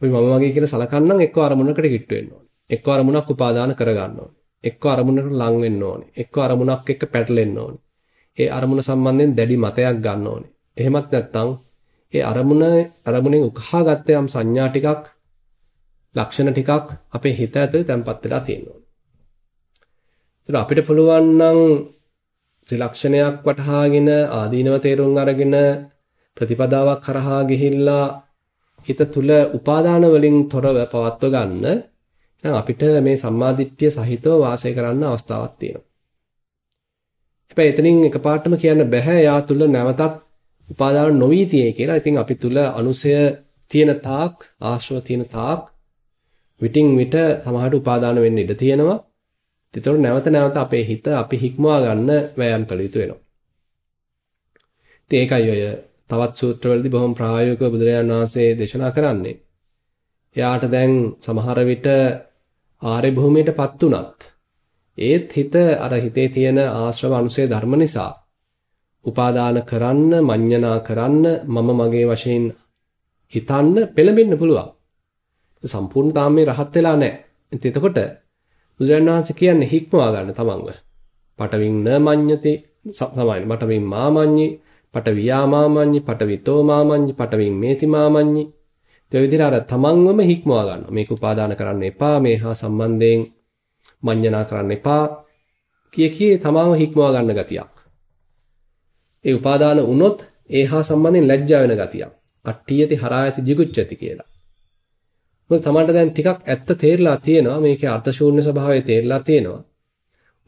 අපි මම මගේ කියලා සලකන්නම් එක්ක අරමුණකට කිට්ටු වෙන්න ඕනේ. එක්ක අරමුණක් උපාදාන කරගන්න ඕනේ. එක්ක අරමුණකට ලං වෙන්න ඕනේ. එක්ක අරමුණක් එක්ක පැටලෙන්න ඕනේ. ඒ අරමුණ සම්බන්ධයෙන් දැඩි මතයක් ගන්න ඕනේ. එහෙමත් නැත්නම් ඒ අරමුණ අරමුණෙන් උකහා ගත්ත යම් සංඥා ටිකක් ලක්ෂණ ටිකක් අපේ හිත ඇතුලේ තැම්පත් වෙලා තියෙනවා. ඒතර අපිට පුළුවන් නම් ත්‍රිලක්ෂණයක් වටහාගෙන ආදීනව තේරුම් අරගෙන ප්‍රතිපදාවක් කරහා ගිහිල්ලා හිත තුල උපාදාන වලින් තොරව පවත්ව ගන්න නම් අපිට මේ සම්මාදිට්ඨිය සහිතව වාසය කරන්න අවස්ථාවක් තියෙනවා. හැබැයි එතනින් එකපාරටම කියන්න බෑ යා තුල නැවතත් උපාදාන නොවි තියේ කියලා. ඉතින් අපි තුල අනුසය තියෙන තාක් ආශ්‍රව තියෙන තාක් විටින් විට සමහරට උපාදාන වෙන්න ඉඩ තියෙනවා. ඒතකොට නැවත නැවත අපේ හිත අපි හික්මවා ගන්න වෑයම් කළ යුතු වෙනවා. ඉතින් ඒකයි ඔය තවත් සූත්‍රවලදී බොහොම ප්‍රායෝගිකව බුදුරජාණන් වහන්සේ දේශනා කරන්නේ. එයාට දැන් සමහර විට ආර්ය භූමියටපත් උනත් ඒත් හිත අර හිතේ තියෙන ආශ්‍රව අනුසය ධර්ම නිසා උපාදාන කරන්න, මඤ්ඤණා කරන්න, මම මගේ වශයෙන් හිතන්න පෙළඹෙන්න පුළුවන්. සම්පූර්ණ තාම මේ රහත් වෙලා නැහැ. ඉතින් එතකොට බුදුරජාණන් වහන්සේ කියන්නේ හික්මවා ගන්න තමන්ව. පටවින් න මඤ්ඤති සමයි. පටවින් මාමඤ්ඤි, පටවියා මාමඤ්ඤි, පටවිතෝ මාමඤ්ඤි, පටවින් මේති මාමඤ්ඤි. ඒ විදිහට අර තමන්වම හික්මවා ගන්නවා. මේක උපාදාන කරන්න එපා. මේ හා සම්බන්ධයෙන් මඤ්ඤණා කරන්න එපා. කිය කී තමාව හික්මවා ගන්න ගතියක්. ඒ උපාදාන වුණොත් ඒ හා සම්බන්ධයෙන් ලැජ්ජා වෙන ගතියක්. අට්ඨියති හරායති jigucchati කියලා. මොකද තමන්ට දැන් ටිකක් ඇත්ත තේරලා තියෙනවා මේකේ අර්ථ ශූන්‍ය ස්වභාවය තේරලා තියෙනවා.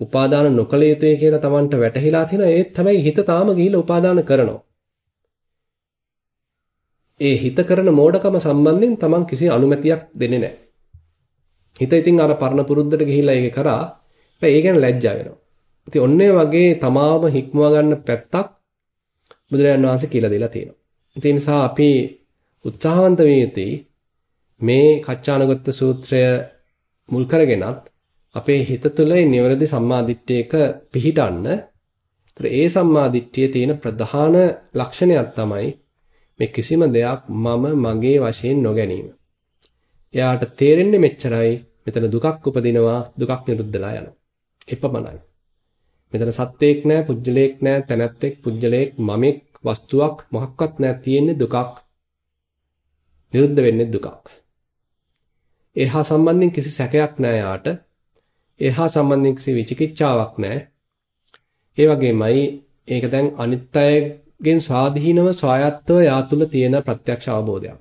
උපාදාන නොකළ යුතුයි කියලා තමන්ට වැටහිලා තියෙනවා ඒත් තමයි හිත තාම ගිහිල්ලා උපාදාන කරනවා. ඒ හිත කරන මෝඩකම සම්බන්ධයෙන් තමන් කිසි අනුමැතියක් දෙන්නේ නැහැ. හිත ඉතින් අර පරණ පුරුද්දට ගිහිල්ලා ඒක කරා. ඒ ගැන ලැජ්ජා වෙනවා. ඉතින් ඔන්නේ වගේ තමාම හික්මවා ගන්න පැත්තක් බුදුරජාණන් වහන්සේ කියලා දීලා තියෙනවා. ඒ නිසා අපි උත්සාහවන්ත විය යුතුයි මේ කච්චානගත සූත්‍රය මුල් කරගෙනත් අපේ හිත තුළ නිවැරදි සම්මාදිට්ඨියක පිහිටන්න. ඒතර ඒ සම්මාදිට්ඨියේ තියෙන ප්‍රධාන ලක්ෂණයක් තමයි මේ කිසිම දෙයක් මම මගේ වශයෙන් නොගැනීම. එයාට තේරෙන්නේ මෙච්චරයි මෙතන දුකක් උපදිනවා දුකක් නිරුද්ධලා යනවා. එපමණයි. මෙතන සත්වයක් නැහැ, පුජ්‍යලයක් නැහැ, තැනැත්තෙක්, පුජ්‍යලයක්, මමෙක්, වස්තුවක් මොකක්වත් නැහැ. තියෙන්නේ දුකක්. නිරුද්ධ වෙන්නේ දුකක්. ඒහා සම්බන්ධයෙන් කිසි සැකයක් නැහැ යාට. ඒහා සම්බන්ධයෙන් කිසි විචිකිච්ඡාවක් නැහැ. ඒ වගේමයි ඒක දැන් අනිත් අයගෙන් ස්වාධීනව ස්වායත්තව යා තුල තියෙන ප්‍රත්‍යක්ෂ අවබෝධයක්.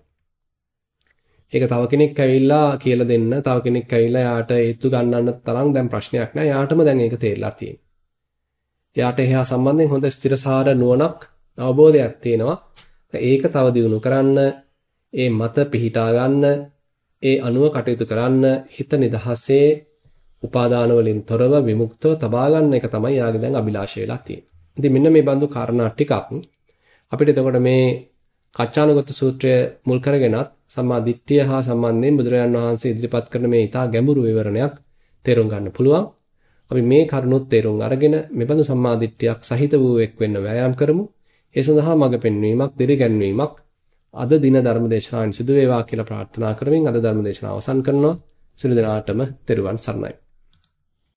ඒක තව කෙනෙක් ඇවිල්ලා කියලා දෙන්න, තව කෙනෙක් ඇවිල්ලා යාට ඒත්තු ගන්නන්න තරම් දැන් ප්‍රශ්නයක් නැහැ. යාටම දැන් ඒක තේරලා තියෙනවා. එයාට එහා සම්බන්ධයෙන් හොඳ ස්ථිරසාර නුවණක් අවබෝධයක් තියෙනවා. ඒක තව දියුණු කරන්න, ඒ මත පිහිටා ගන්න, ඒ අනුව කටයුතු කරන්න හිත නිදහසේ උපාදාන වලින් තොරව විමුක්තව තබා ගන්න එක තමයි යාගේ දැන් අභිලාෂය වෙලා තියෙන්නේ. ඉතින් මෙන්න මේ බඳු කාරණා ටිකක් අපිට එතකොට මේ කච්චානගත සූත්‍රය මුල් කරගෙනත් සම්මා දිට්ඨිය හා සම්බන්ධයෙන් බුදුරජාන් වහන්සේ ඉදිරිපත් කරන මේ ඊටා ගැඹුරු විවරණයක් තේරුම් ගන්න පුළුවන්. අපි මේ කරුණුත් තේරුම් අරගෙන මෙබඳු සම්මා දිට්ඨියක් සහිත වූ එක් වෙන්න වෑයම් කරමු. ඒ සඳහා මඟ පෙන්වීමක්, දිරිගැන්වීමක් අද දින ධර්මදේශනාවෙන් සිදු වේවා කියලා ප්‍රාර්ථනා කරමින් අද ධර්මදේශනාව අවසන් කරනවා. සියලු දෙනාටම තෙරුවන් සරණයි.